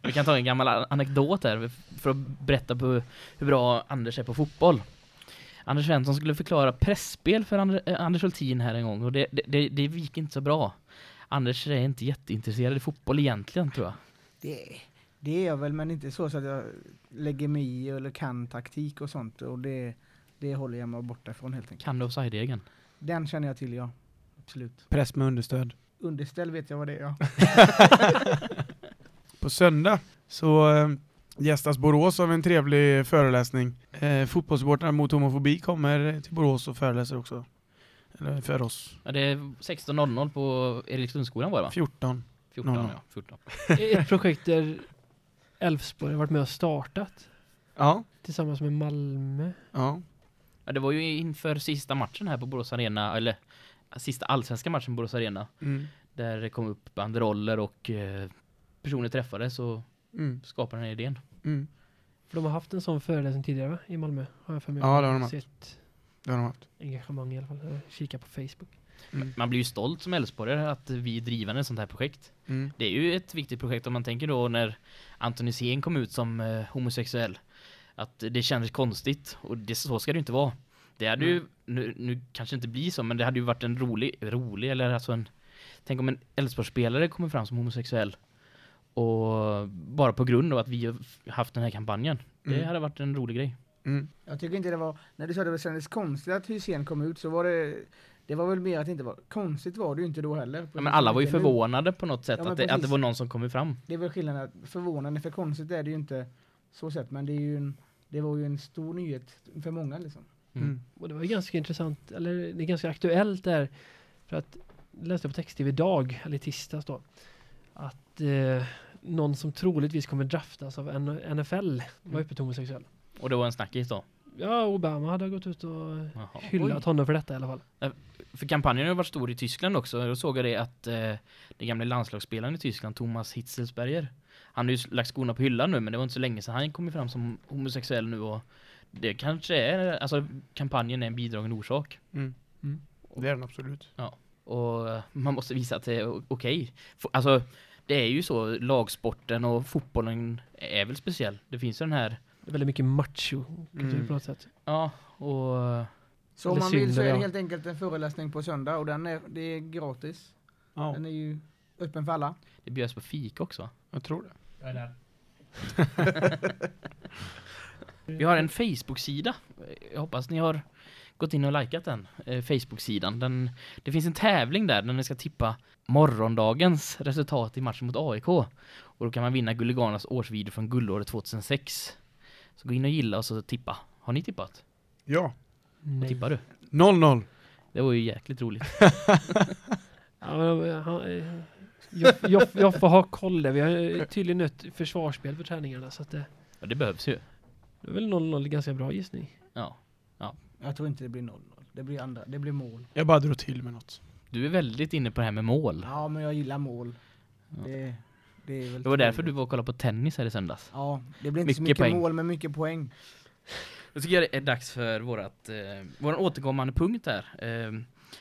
Speaker 3: Vi kan ta en gammal anekdot här för att berätta på hur bra Anders är på fotboll. Anders Svensson skulle förklara pressspel för Ander, eh, Anders Hultin här en gång och det, det, det, gick inte så bra. Anders är inte jätteintresserad i fotboll egentligen tror jag.
Speaker 2: Det, det är jag väl, men inte så, så att jag lägger mig i eller kan taktik och sånt. Och det, det håller jag mig borta från helt enkelt.
Speaker 3: Kan du offside-egen?
Speaker 2: Den känner jag till, ja. Absolut.
Speaker 4: Press med understöd.
Speaker 2: Underställ vet jag vad det är, ja. (laughs)
Speaker 4: På söndag så eh, gästas Borås av en trevlig föreläsning. Eh, Fotbollssupportrar mot homofobi kommer till Borås och föreläser också. Eller för oss.
Speaker 3: Ja, det är 16.00 på Erikslundsskolan var det va?
Speaker 4: 14.
Speaker 3: 14
Speaker 4: 00.
Speaker 3: ja, 14.
Speaker 1: Ett projekt där Elfsborg har varit med och startat.
Speaker 4: Ja.
Speaker 1: Tillsammans med Malmö.
Speaker 4: Ja.
Speaker 3: Ja, det var ju inför sista matchen här på Borås Arena, eller sista allsvenska matchen på Borås Arena.
Speaker 4: Mm.
Speaker 3: Där det kom upp banderoller och eh, personer träffades och
Speaker 4: Mm.
Speaker 3: skapade den här idén.
Speaker 4: Mm.
Speaker 1: För de har haft en sån föreläsning tidigare va? I Malmö. Har jag för mig.
Speaker 4: Ja, det har de haft.
Speaker 1: Sett
Speaker 4: Det har de haft.
Speaker 1: engagemang i alla fall. Kika på Facebook.
Speaker 4: Mm.
Speaker 3: Man blir ju stolt som Älvsborgare att vi driver ett sånt här projekt.
Speaker 4: Mm.
Speaker 3: Det är ju ett viktigt projekt om man tänker då när Anton Hysén kom ut som eh, homosexuell. Att det kändes konstigt och det, så ska det inte vara. Det hade ju, nu, nu kanske inte blir så, men det hade ju varit en rolig, rolig eller alltså en Tänk om en Elfsborgsspelare kommer fram som homosexuell och bara på grund av att vi har haft den här kampanjen. Det
Speaker 4: Mm.
Speaker 3: hade varit en rolig grej.
Speaker 4: Mm.
Speaker 2: Jag tycker inte det var, när du sa att det kändes konstigt att Hysén kom ut så var det, det var väl mer att det inte var, konstigt var det ju inte då heller.
Speaker 3: Ja, men alla var ju
Speaker 2: är nu.
Speaker 3: förvånade på något sätt
Speaker 2: Ja,
Speaker 3: att, det, att det var någon som kom fram.
Speaker 2: Det är väl skillnaden, att förvånande för konstigt är det ju inte så sett, men det är ju en, det var ju en stor nyhet för många liksom.
Speaker 4: Mm.
Speaker 1: Och det var ju ganska intressant, eller det är ganska aktuellt där. För att, jag läste på text-tv idag, eller i tisdags då. Att eh, någon som troligtvis kommer draftas av NFL var öppet homosexuell.
Speaker 3: Och det var en snackis då.
Speaker 1: Ja, Obama hade gått ut och
Speaker 3: Jaha.
Speaker 1: hyllat honom för detta i alla fall.
Speaker 3: För kampanjen har varit stor i Tyskland också. Jag såg jag det att eh, den gamla landslagsspelaren i Tyskland, Thomas Hitzelsberger, han har ju lagt skorna på hyllan nu, men det var inte så länge sedan han kom fram som homosexuell nu och det kanske är, alltså kampanjen är en bidragande orsak.
Speaker 4: Mm.
Speaker 1: Mm.
Speaker 4: Det är den absolut.
Speaker 3: Och eh, man måste visa att det är okej. F- Alltså, det är ju så, lagsporten och fotbollen är väl speciell. Det finns ju den här,
Speaker 1: Det är väldigt mycket macho
Speaker 4: Mm.
Speaker 1: på något sätt.
Speaker 3: ja, och
Speaker 2: Så om man vill så är det
Speaker 1: ja.
Speaker 2: helt enkelt en föreläsning på söndag och den är, det är gratis.
Speaker 4: Ja,
Speaker 2: Den är ju öppen för alla.
Speaker 3: Det bjöds på fika också.
Speaker 4: jag tror det.
Speaker 3: Jag är där. (laughs) Vi har en Facebook-sida. Jag hoppas ni har gått in och likat den. Eh, Facebook-sidan. Den, det finns en tävling där där ni ska tippa morgondagens resultat i matchen mot AIK. Och då kan man vinna Gulliganas årsvideo från guldåret 2006. Så gå in och gilla och så tippa. Har ni tippat?
Speaker 4: Ja.
Speaker 3: Vad tippar du?
Speaker 4: 0-0.
Speaker 3: Det var ju jäkligt roligt. (laughs)
Speaker 1: Ja, men, han, eh, jag, jag, jag får ha koll där. Vi har eh, tydligen ett försvarsspel för träningarna så att det,
Speaker 3: Ja, det behövs ju.
Speaker 1: det är väl 0-0 ganska bra gissning.
Speaker 3: Ja.
Speaker 2: Jag tror inte det blir 0-0. Det blir andra. Det blir mål.
Speaker 4: Jag bara drog till med något.
Speaker 3: Du är väldigt inne på det här med mål.
Speaker 2: Ja, men jag gillar mål.
Speaker 3: Ja.
Speaker 2: Det, det är väl
Speaker 3: Det var därför du var och kollade på tennis här i söndags.
Speaker 2: Ja, det blir inte så
Speaker 3: Mycket
Speaker 2: mycket
Speaker 3: poäng.
Speaker 2: mål men mycket poäng.
Speaker 3: Jag tycker det är dags för vårat, eh, vår återkommande punkt här. Eh,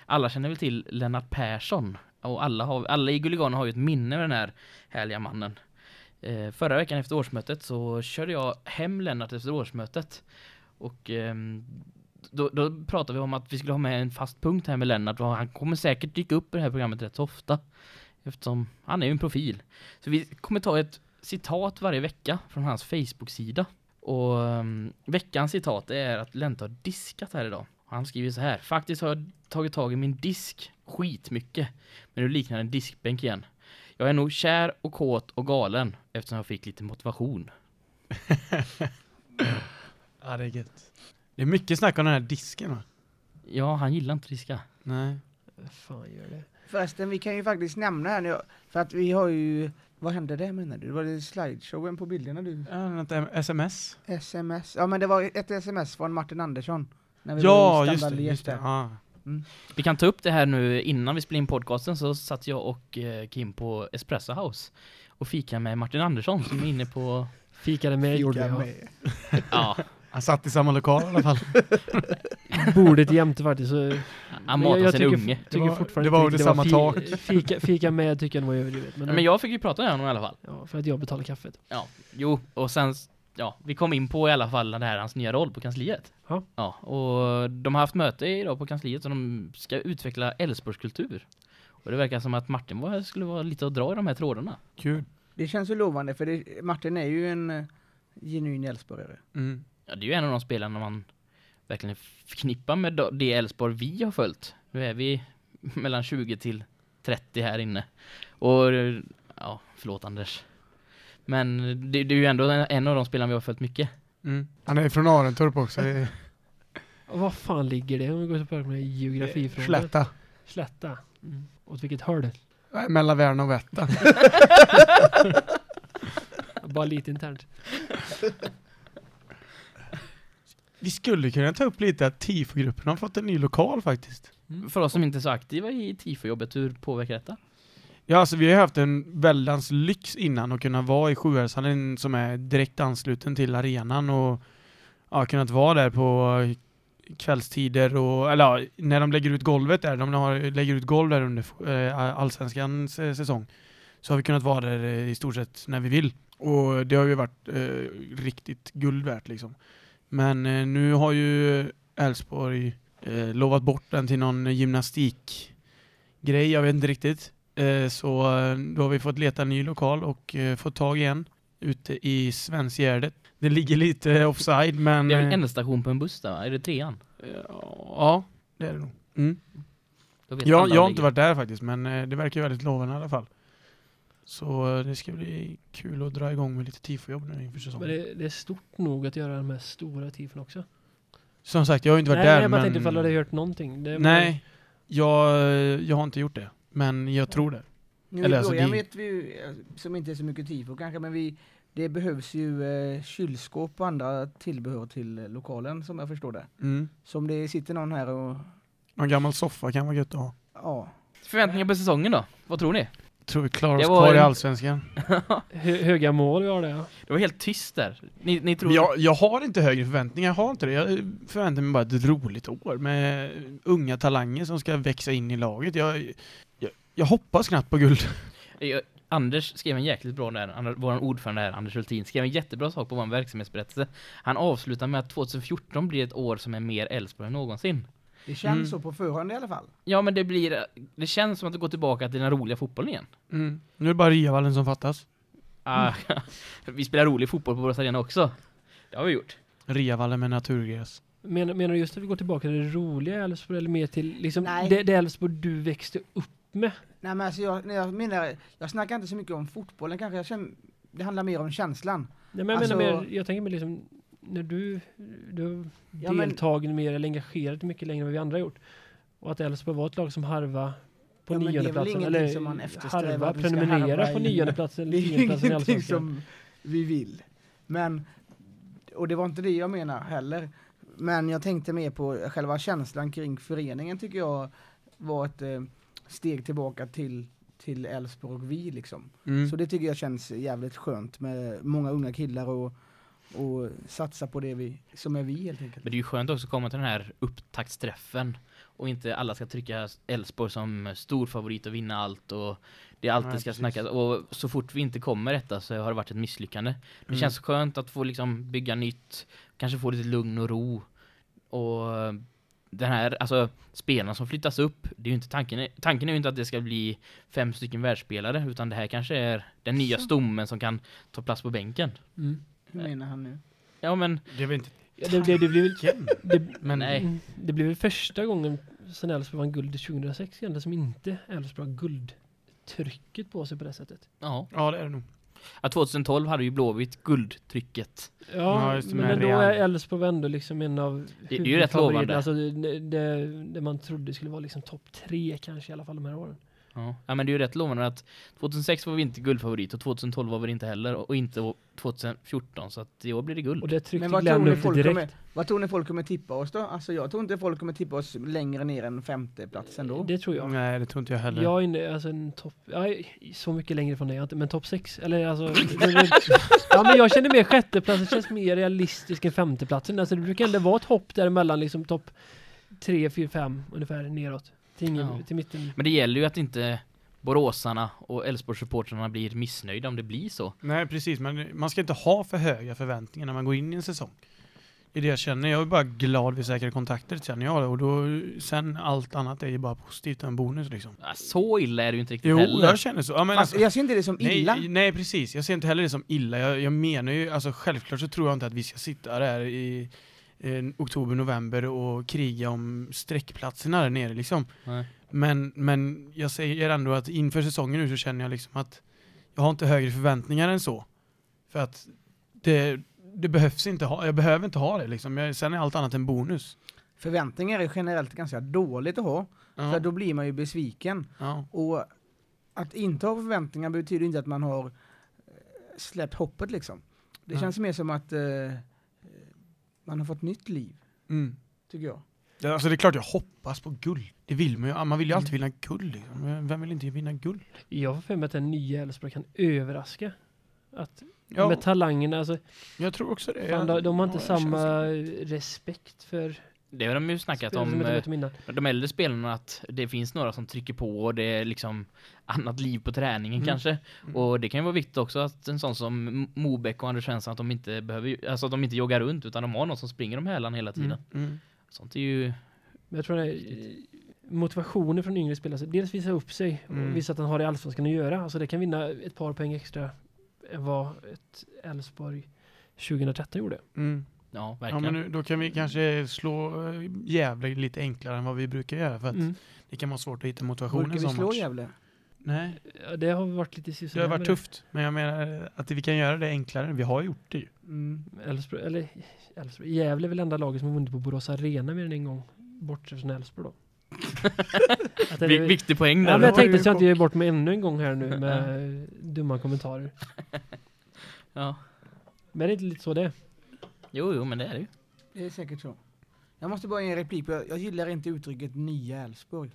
Speaker 3: alla känner väl till Lennart Persson. Och alla, har, alla i Gulliganen har ju ett minne med den här härliga mannen. Eh, förra veckan efter årsmötet så körde jag hem Lennart efter årsmötet. Och ehm, då, då pratade vi om att vi skulle ha med en fast punkt här med Lennart och han kommer säkert dyka upp i det här programmet rätt så ofta. Eftersom han är ju en profil. Så vi kommer ta ett citat varje vecka från hans Facebook-sida. Och um, veckans citat är att Lente har diskat här idag. Och han skriver så här. Faktiskt har jag tagit tag i min disk skitmycket. Men nu liknar en diskbänk igen. Jag är nog kär och kåt och galen eftersom jag fick lite motivation. (laughs)
Speaker 4: Ja, det är gött. Det är mycket snack om den här disken va?
Speaker 3: Ja, han gillar inte diska.
Speaker 4: Nej.
Speaker 1: Fan gör det.
Speaker 2: Förresten, vi kan ju faktiskt nämna här nu, för att vi har ju, vad hände där menar du? Var det slideshowen på bilderna du?
Speaker 4: Ja, något sms.
Speaker 2: Sms? Ja men det var ett sms från Martin Andersson. När vi
Speaker 4: Ja, just det. Just det. Ja.
Speaker 3: Vi kan ta upp det här nu innan vi spelar in podcasten så satt jag och eh, Kim på Espresso House och fika med Martin Andersson som är inne på
Speaker 1: Fikade med gjorde jag.
Speaker 2: med.
Speaker 3: ja,
Speaker 4: Han satt i samma lokal i alla fall. (laughs)
Speaker 1: Bordet jämte faktiskt. Så,
Speaker 3: han
Speaker 1: Men
Speaker 3: matar
Speaker 1: jag
Speaker 3: sin
Speaker 1: tycker-
Speaker 3: unge.
Speaker 1: tycker
Speaker 4: Det var-
Speaker 1: fortfarande
Speaker 4: det var under samma
Speaker 1: fi- (laughs) Fika, fika med tycker jag var överdrivet. Men,
Speaker 3: Men jag fick ju prata med honom i alla fall.
Speaker 1: ja, för att jag betalar kaffet.
Speaker 3: Ja, jo, och sen, ja, vi kom in på i alla fall det här hans nya roll på kansliet.
Speaker 1: Ja.
Speaker 3: Ja, och de har haft möte idag på kansliet och de ska utveckla Älvsborgskultur. Och det verkar som att Martin var, skulle vara lite att dra i de här trådarna.
Speaker 4: Kul.
Speaker 2: Det känns ju lovande för det, Martin är ju en eh, genuin Älvsborgare.
Speaker 4: Mm.
Speaker 3: Ja, det är ju en av de spelarna man verkligen förknippar med det Elfsborg vi har följt. Nu är vi (laughs) mellan 20 till 30 här inne. Och ja, förlåt Anders. Men det, det är ju ändå en, av de spelarna vi har följt mycket.
Speaker 4: Mm. Han är från Arentorp också. (laughs)
Speaker 1: Vad fan ligger det om vi går tillbaka med geografi från
Speaker 4: Slätta.
Speaker 1: Slätta. Mm. Åt vilket håll?
Speaker 4: Mellan Värn och Vätta. (laughs)
Speaker 1: Bara lite internt.
Speaker 4: Vi skulle kunna ta upp lite att TIFO-gruppen har fått en ny lokal faktiskt.
Speaker 3: För oss som inte är så aktiva i TIFO-jobbet, hur påverkar detta?
Speaker 4: Ja, alltså vi har ju haft en väldans lyx innan att kunna vara i Sjuhäradshallen som är direkt ansluten till arenan och ja, kunnat vara där på kvällstider och, eller ja, när de lägger ut golvet där, de har, lägger ut golv där under eh, allsvenskans eh, säsong, så har vi kunnat vara där eh, i stort sett när vi vill. Och det har ju varit eh, riktigt guld värt liksom. Men eh, nu har ju Elfsborg eh, lovat bort den till någon gymnastikgrej, jag vet inte riktigt. Eh, Så eh, då har vi fått leta en ny lokal och eh, fått tag i en ute i Svensgärdet. Det ligger lite (laughs) offside men...
Speaker 3: Det är väl
Speaker 4: eh,
Speaker 3: ändstation på en buss där va? Är det trean?
Speaker 4: Ja, det är det nog. Mm. Jag, jag har inte varit där faktiskt men det verkar ju väldigt lovande i alla fall. Så eh, det ska bli kul att dra igång med lite tifo-jobb nu inför
Speaker 1: Men
Speaker 4: säsongen.
Speaker 1: det, det är stort nog att göra de här stora tifon också.
Speaker 4: Som sagt, jag har inte varit
Speaker 1: Nej,
Speaker 4: där
Speaker 1: men jag bara
Speaker 4: men...
Speaker 1: tänkte ifall du hade hört någonting. Det
Speaker 4: Nej, jag, jag har inte gjort det. Men jag tror det.
Speaker 2: Nu
Speaker 4: Eller
Speaker 2: i
Speaker 4: alltså, det-
Speaker 2: vet vi ju, eh, som inte är så mycket tifo kanske, men vi, det behövs ju eh, kylskåp och andra tillbehör till eh, lokalen som jag förstår det.
Speaker 4: Mm.
Speaker 2: Så om det sitter någon här och,
Speaker 4: Någon gammal soffa kan vara gött att ha.
Speaker 2: ja.
Speaker 3: Förväntningar på säsongen då? Vad tror ni?
Speaker 4: Tror vi klarar
Speaker 3: Det
Speaker 4: oss
Speaker 3: var
Speaker 4: kvar i
Speaker 3: en-
Speaker 4: Allsvenskan. (laughs)
Speaker 1: Hö, höga mål vi har ja.
Speaker 3: Det var helt tyst där. Ni, ni tror...
Speaker 4: Jag, jag har inte högre förväntningar, jag har inte det. Jag förväntar mig bara ett roligt år med unga talanger som ska växa in i laget. Jag, jag, jag hoppas knappt på guld. (laughs)
Speaker 3: Anders skrev en jäkligt bra där, vår ordförande här, Anders Hultin, skrev en jättebra sak på vår verksamhetsberättelse. Han avslutar med att 2014 blir ett år som är mer Elfsborg än någonsin.
Speaker 2: Det känns
Speaker 4: Mm.
Speaker 2: så på förhand i alla fall.
Speaker 3: Ja, men det blir... Det känns som att det går tillbaka till den roliga fotbollen igen.
Speaker 4: Mm. Nu är det bara Riavallen som fattas.
Speaker 3: Ah, (laughs) vi spelar rolig fotboll på Borås Arena också. Det har vi gjort.
Speaker 4: Riavallen med naturgräs.
Speaker 1: Menar, menar du just att vi går tillbaka till det roliga i Elfsborg eller mer till liksom
Speaker 2: Nej.
Speaker 1: det, det Elfsborg du växte upp med?
Speaker 2: Nej men alltså jag, när jag menar, jag snackar inte så mycket om fotbollen kanske, jag känner, det handlar mer om känslan.
Speaker 1: Nej, men jag
Speaker 2: Alltså-
Speaker 1: menar mer, jag tänker mig liksom när du, du har
Speaker 2: Ja, men-
Speaker 1: deltagit mer eller engagerat mycket längre än vad vi andra har gjort. Och att Elfsborg var ett lag som harva på
Speaker 2: Ja, men det är
Speaker 1: nionde
Speaker 2: väl
Speaker 1: platsen.
Speaker 2: ingenting
Speaker 1: Eller
Speaker 2: som man
Speaker 1: harva, prenumerera
Speaker 2: harva
Speaker 1: på
Speaker 2: i-
Speaker 1: nionde platsen (laughs)
Speaker 2: Det
Speaker 1: eller
Speaker 2: är ingenting som vi vill. Men, och det var inte det jag menar heller. Men jag tänkte mer på själva känslan kring föreningen tycker jag var ett eh, steg tillbaka till till Elfsborg och vi liksom.
Speaker 4: Mm.
Speaker 2: Så det tycker jag känns jävligt skönt med många unga killar och, och satsa på det vi, som är vi helt enkelt.
Speaker 3: Men det är ju skönt också att komma till den här upptaktsträffen och inte alla ska trycka Elfsborg som stor favorit och vinna allt och det alltid
Speaker 4: Nej,
Speaker 3: ska
Speaker 4: precis.
Speaker 3: snackas och så fort vi inte kommer detta så har det varit ett misslyckande. Det
Speaker 4: Mm.
Speaker 3: känns skönt att få liksom bygga nytt, kanske få lite lugn och ro och den här, alltså spelarna som flyttas upp, det är ju inte tanken, tanken är ju inte att det ska bli fem stycken världsspelare utan det här kanske är den nya stommen som kan ta plats på bänken.
Speaker 1: Mm.
Speaker 2: Hur menar han nu?
Speaker 3: Ja men,
Speaker 4: Det väl inte
Speaker 1: Ja, det, det, det, blir väl,
Speaker 4: tanken.
Speaker 1: det,
Speaker 4: Men
Speaker 3: Nej.
Speaker 1: Mm, det väl första gången sen Elfsborg vann guld 2006 egentligen som inte Elfsborg har guldtrycket på sig på det sättet.
Speaker 3: ja.
Speaker 4: Ja, det är det nog.
Speaker 3: ja 2012 hade ju Blåvitt guldtrycket.
Speaker 1: Ja,
Speaker 4: Ja,
Speaker 1: men
Speaker 4: Real.
Speaker 1: är Elfsborg ändå liksom en av
Speaker 3: Det- det är ju rätt lovande.
Speaker 1: Alltså det, det, det man trodde skulle vara liksom topp tre kanske i alla fall de här åren.
Speaker 3: Ja. ja men det är ju rätt lovande att 2006 var vi inte guldfavorit och 2012 var vi det inte heller och inte 2014 så att i år blir det guld.
Speaker 1: Och det tryckte
Speaker 2: Men vad tror, ni folk
Speaker 1: direkt.
Speaker 2: kommer, vad tror ni folk kommer tippa oss då? Alltså jag tror inte folk kommer tippa oss längre ner än femteplatsen då.
Speaker 1: Det tror jag.
Speaker 4: Nej, det tror inte jag heller.
Speaker 1: Jag är inne, alltså en topp, så mycket längre från inte, men topp sex, eller alltså, det, (laughs) ja men jag känner mer sjätteplatsen känns mer realistisk än femteplatsen, alltså det brukar ändå vara ett hopp däremellan liksom topp tre, fyra, fem ungefär neråt. Till, ingen,
Speaker 3: Ja.
Speaker 1: till mitten.
Speaker 3: Men det gäller ju att inte Boråsarna och Elfsborgssupportrarna blir missnöjda om det blir så.
Speaker 4: Nej, precis. Men man ska inte ha för höga förväntningar när man går in i en säsong. Det är det jag känner. Jag är bara glad vid säkra kontakter, känner jag. Och då, sen allt annat är ju bara positivt, en bonus liksom.
Speaker 3: Ja, Så illa är det ju inte riktigt
Speaker 4: Jo,
Speaker 3: heller.
Speaker 4: jag känner så. Ja, men
Speaker 2: Fast
Speaker 4: alltså,
Speaker 2: jag ser inte det som illa.
Speaker 4: nej, nej, precis. Jag ser inte heller det som illa. Jag, jag menar ju, alltså självklart så tror jag inte att vi ska sitta där i eh, oktober, november och kriga om sträckplatserna där nere liksom.
Speaker 3: Nej.
Speaker 4: Men, men jag säger ändå att inför säsongen nu så känner jag liksom att jag har inte högre förväntningar än så. För att det, det behövs inte ha, jag behöver inte ha det liksom. Jag, sen är allt annat en bonus.
Speaker 2: Förväntningar är generellt ganska dåligt att ha,
Speaker 4: Ja,
Speaker 2: för då blir man ju besviken.
Speaker 4: ja.
Speaker 2: Och att inte ha förväntningar betyder inte att man har eh, släppt hoppet liksom. Det
Speaker 4: Ja.
Speaker 2: känns mer som att eh, man har fått nytt liv,
Speaker 4: Mm.
Speaker 2: tycker jag.
Speaker 4: Ja, Alltså det är klart jag hoppas på guld. Det vill man ju. Man vill ju alltid
Speaker 2: Mm.
Speaker 4: vinna guld liksom. Vem vill inte vinna guld?
Speaker 1: Jag får för mig att den nya Elfsborg kan överraska. Att
Speaker 4: Ja,
Speaker 1: med talangerna, alltså,
Speaker 4: jag tror också det.
Speaker 1: fan, de, de har inte
Speaker 4: Ja,
Speaker 1: samma respekt för
Speaker 3: Det har de ju snackat
Speaker 1: som
Speaker 3: om, eh,
Speaker 1: om
Speaker 3: de äldre spelarna, att det finns några som trycker på och det är liksom annat liv på träningen
Speaker 4: Mm.
Speaker 3: kanske.
Speaker 4: Mm.
Speaker 3: Och det kan ju vara viktigt också att en sån som Mobeck och Anders Svensson, att de inte behöver, alltså att de inte joggar runt utan de har någon som springer de hälarna hela tiden.
Speaker 1: Mm.
Speaker 4: Mm.
Speaker 3: Sånt är ju,
Speaker 1: Men jag tror det är motivationen från yngre spelare, så dels visa upp sig
Speaker 4: Mm.
Speaker 1: och visa att han har det Allsvenskan att göra. Alltså det kan vinna ett par poäng extra än vad ett Elfsborg 2013 gjorde.
Speaker 4: Mm.
Speaker 3: Ja
Speaker 4: Ja,
Speaker 3: verkligen.
Speaker 4: men nu, då kan vi kanske slå äh, Gävle lite enklare än vad vi brukar göra för att
Speaker 1: Mm.
Speaker 4: det kan vara svårt att hitta motivation i
Speaker 2: Brukar vi slå
Speaker 4: match.
Speaker 2: Gävle?
Speaker 4: Nej,
Speaker 1: Ja, det har varit lite
Speaker 4: det
Speaker 1: sisådär
Speaker 4: har varit tufft. Men jag menar att vi kan göra det enklare. Vi har gjort det ju.
Speaker 2: Mm.
Speaker 1: Elfsborg, eller Elfsborg, Gävle är väl enda laget som har vunnit på Borås Arena mer än en gång. Bortsett från Elfsborg då. (laughs) Att det är-
Speaker 3: Viktig poäng där.
Speaker 1: Ja, men jag tänkte att jag ger bort mig ännu en gång här nu (laughs) med dumma kommentarer.
Speaker 3: Ja.
Speaker 1: Men det är inte lite så det är.
Speaker 3: Jo, jo, men det är det ju.
Speaker 2: Det är säkert så. Jag måste bara ge en replik på, jag gillar inte uttrycket nya Älvsborg.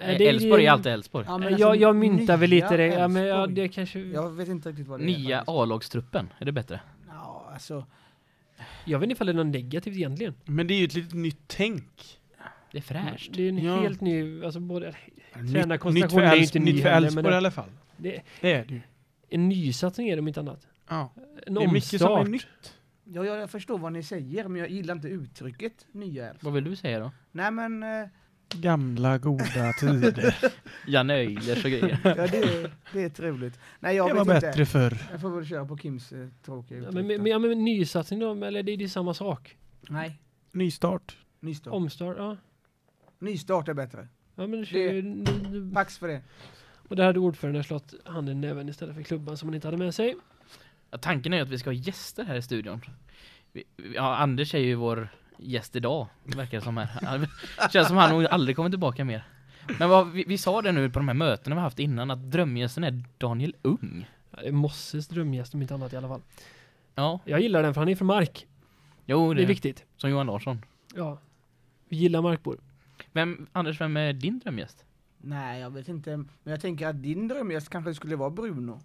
Speaker 1: Är-
Speaker 3: Elfsborg är alltid Elfsborg.
Speaker 2: Ja, men
Speaker 1: jag,
Speaker 2: alltså,
Speaker 1: jag myntar väl
Speaker 2: nya
Speaker 1: lite det. Ja, men ja, det kanske...
Speaker 2: Jag vet inte riktigt vad det är.
Speaker 3: Nya. A-lagstruppen, är det bättre?
Speaker 2: Ja, alltså.
Speaker 1: Jag vet inte ifall det är något negativt egentligen.
Speaker 4: Men det är ju ett litet nytt tänk.
Speaker 3: Det är fräscht.
Speaker 1: Det är en
Speaker 4: Ja.
Speaker 1: helt ny, alltså både,
Speaker 4: Nytt,
Speaker 1: Tränarkonstellationen
Speaker 4: nytt för,
Speaker 1: är inte ny
Speaker 4: nytt för
Speaker 1: heller,
Speaker 4: Elfsborg
Speaker 1: men det-
Speaker 4: i alla fall.
Speaker 1: det,
Speaker 4: Det är det ju.
Speaker 1: en nysatsning är det om inte annat.
Speaker 4: Ja.
Speaker 1: En
Speaker 4: Det är mycket som är nytt.
Speaker 2: Ja, ja, jag förstår vad ni säger, men jag gillar inte uttrycket nya Elfsborg.
Speaker 3: Vad vill du säga då?
Speaker 2: Nej, men eh,
Speaker 4: Gamla goda tider. (laughs)
Speaker 3: Janne Öjlers och grejer. (laughs)
Speaker 2: ja, det, är- det är trevligt. Nej, jag
Speaker 4: det var
Speaker 2: inte.
Speaker 4: bättre förr.
Speaker 2: Jag får väl köra på Kims eh, tråkiga
Speaker 1: Ja,
Speaker 2: uttryck.
Speaker 1: men,
Speaker 2: då.
Speaker 1: men, ja, men nysatsning då, eller det, det är samma sak.
Speaker 2: Nej,
Speaker 4: Nystart.
Speaker 2: nystart.
Speaker 1: Omstart, ja.
Speaker 2: Nystart är bättre.
Speaker 1: Ja men det,
Speaker 2: Det- Dags för det.
Speaker 1: Och där hade ordföranden slått handen näven istället för klubban som han inte hade med sig.
Speaker 3: Ja, tanken är ju att vi ska ha gäster här i studion. Vi, ja, Anders är ju vår gäst idag, verkar det som här. Det Känns som han nog aldrig kommer tillbaka mer. Men vad, vi, vi sa det nu på de här mötena vi haft innan, att drömgästen är Daniel Ung.
Speaker 1: Ja, det är Mosses drömgäst om inte annat i alla fall.
Speaker 3: Ja,
Speaker 1: Jag gillar den för han är från Mark.
Speaker 3: jo
Speaker 1: Det är viktigt.
Speaker 3: Som Johan Larsson.
Speaker 1: Ja. Vi gillar Markbor.
Speaker 3: Vem, Anders, vem är din drömgäst?
Speaker 2: Nej, jag vet inte. Men jag tänker att din drömgäst kanske skulle vara Bruno.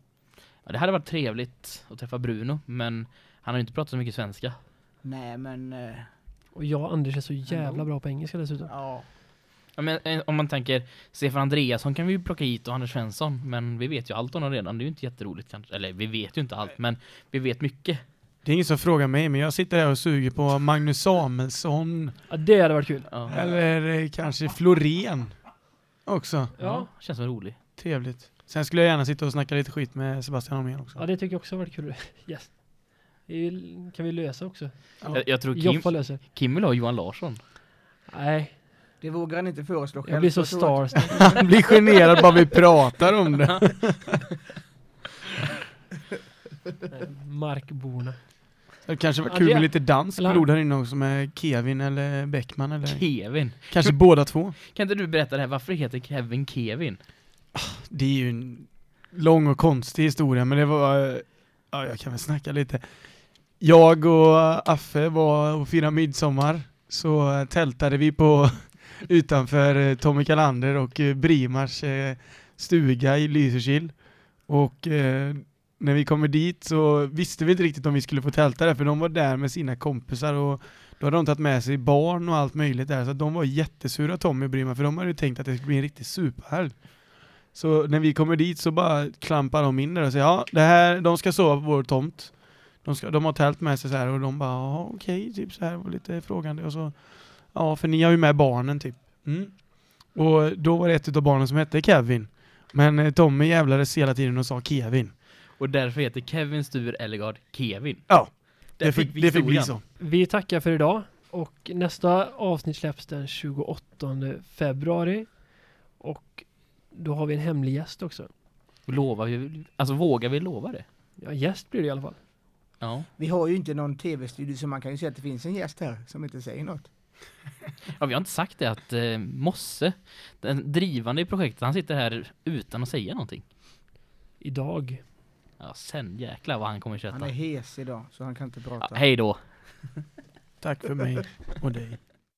Speaker 3: Ja, det hade varit trevligt att träffa Bruno, men han har ju inte pratat så mycket svenska.
Speaker 2: Nej, men... Eh,
Speaker 1: Och jag och Anders är så jävla bra på engelska dessutom.
Speaker 2: ja.
Speaker 3: Ja, men, eh, om man tänker Stefan Andreasson kan vi ju plocka hit och Anders Svensson, men vi vet ju allt om dem redan. Det är ju inte jätteroligt kanske. Eller vi vet ju inte allt, men vi vet mycket.
Speaker 4: Det är ingen som frågar mig, men jag sitter här och suger på Magnus Samuelsson.
Speaker 1: Ja, det hade varit kul.
Speaker 3: Ja,
Speaker 4: Eller eh, kanske Florén. Också.
Speaker 1: Ja.
Speaker 3: känns som rolig.
Speaker 4: Trevligt. Sen skulle jag gärna sitta och snacka lite skit med Sebastian Holmén också.
Speaker 1: Ja, det tycker jag också har varit kul. (laughs) Yes. Det kan vi lösa också.
Speaker 4: Ja.
Speaker 3: Jag, jag tror Kim. Kim vill ha Johan Larsson.
Speaker 1: Nej,
Speaker 2: Det vågar han inte föreslå själv.
Speaker 1: jag blir så starstruck. (laughs)
Speaker 4: Han blir generad bara vi pratar om det. (laughs)
Speaker 1: Markborna.
Speaker 4: Det kanske var kul med lite
Speaker 1: eller-
Speaker 4: blod här inne också med Kevin eller Bäckman eller
Speaker 3: Kevin.
Speaker 4: kanske båda två.
Speaker 3: Kan inte du berätta det här? Varför heter Kevin Kevin?
Speaker 4: Det är ju en lång och konstig historia men det var, ja jag kan väl snacka lite. Jag och Affe var och firade midsommar så tältade vi på (laughs) utanför eh, Tommy Kalander och eh, Brimars eh, stuga i Lysekil. Och eh, när vi kommer dit så visste vi inte riktigt om vi skulle få tälta där för de var där med sina kompisar och då hade de tagit med sig barn och allt möjligt där så att de var jättesura Tommy och Brimar för de hade ju tänkt att det skulle bli en riktig superhelg. Så när vi kommer dit så bara klampar de in där och säger ja, det här, de ska sova på vår tomt. De, ska, de har tält med sig så här och de bara ja, okej, typ så här och lite frågande och så ja, för ni har ju med barnen typ. Mm. Och då var det ett av barnen som hette Kevin. Men eh, Tommy jävlades hela tiden och sa Kevin.
Speaker 3: Och därför heter Kevin Stur Ellegard Kevin.
Speaker 4: Ja, det fick,
Speaker 3: vi
Speaker 4: det fick bli så.
Speaker 1: Vi tackar för idag och nästa avsnitt släpps den 28 februari. Och då har vi en hemlig gäst också.
Speaker 3: Lovar vi, alltså vågar vi lova det?
Speaker 1: Ja, gäst blir det i alla fall.
Speaker 3: Ja.
Speaker 2: Vi har ju inte någon tv-studio så man kan ju säga att det finns en gäst här som inte säger något. (laughs)
Speaker 3: ja vi har inte sagt det att eh, Mosse, den drivande i projektet, han sitter här utan att säga någonting.
Speaker 1: Idag.
Speaker 3: Ja, sen jäklar vad han kommer
Speaker 2: Han
Speaker 3: köta.
Speaker 2: är hes idag så han kan inte prata.
Speaker 3: Ja, hej då.
Speaker 4: Tack för mig och dig.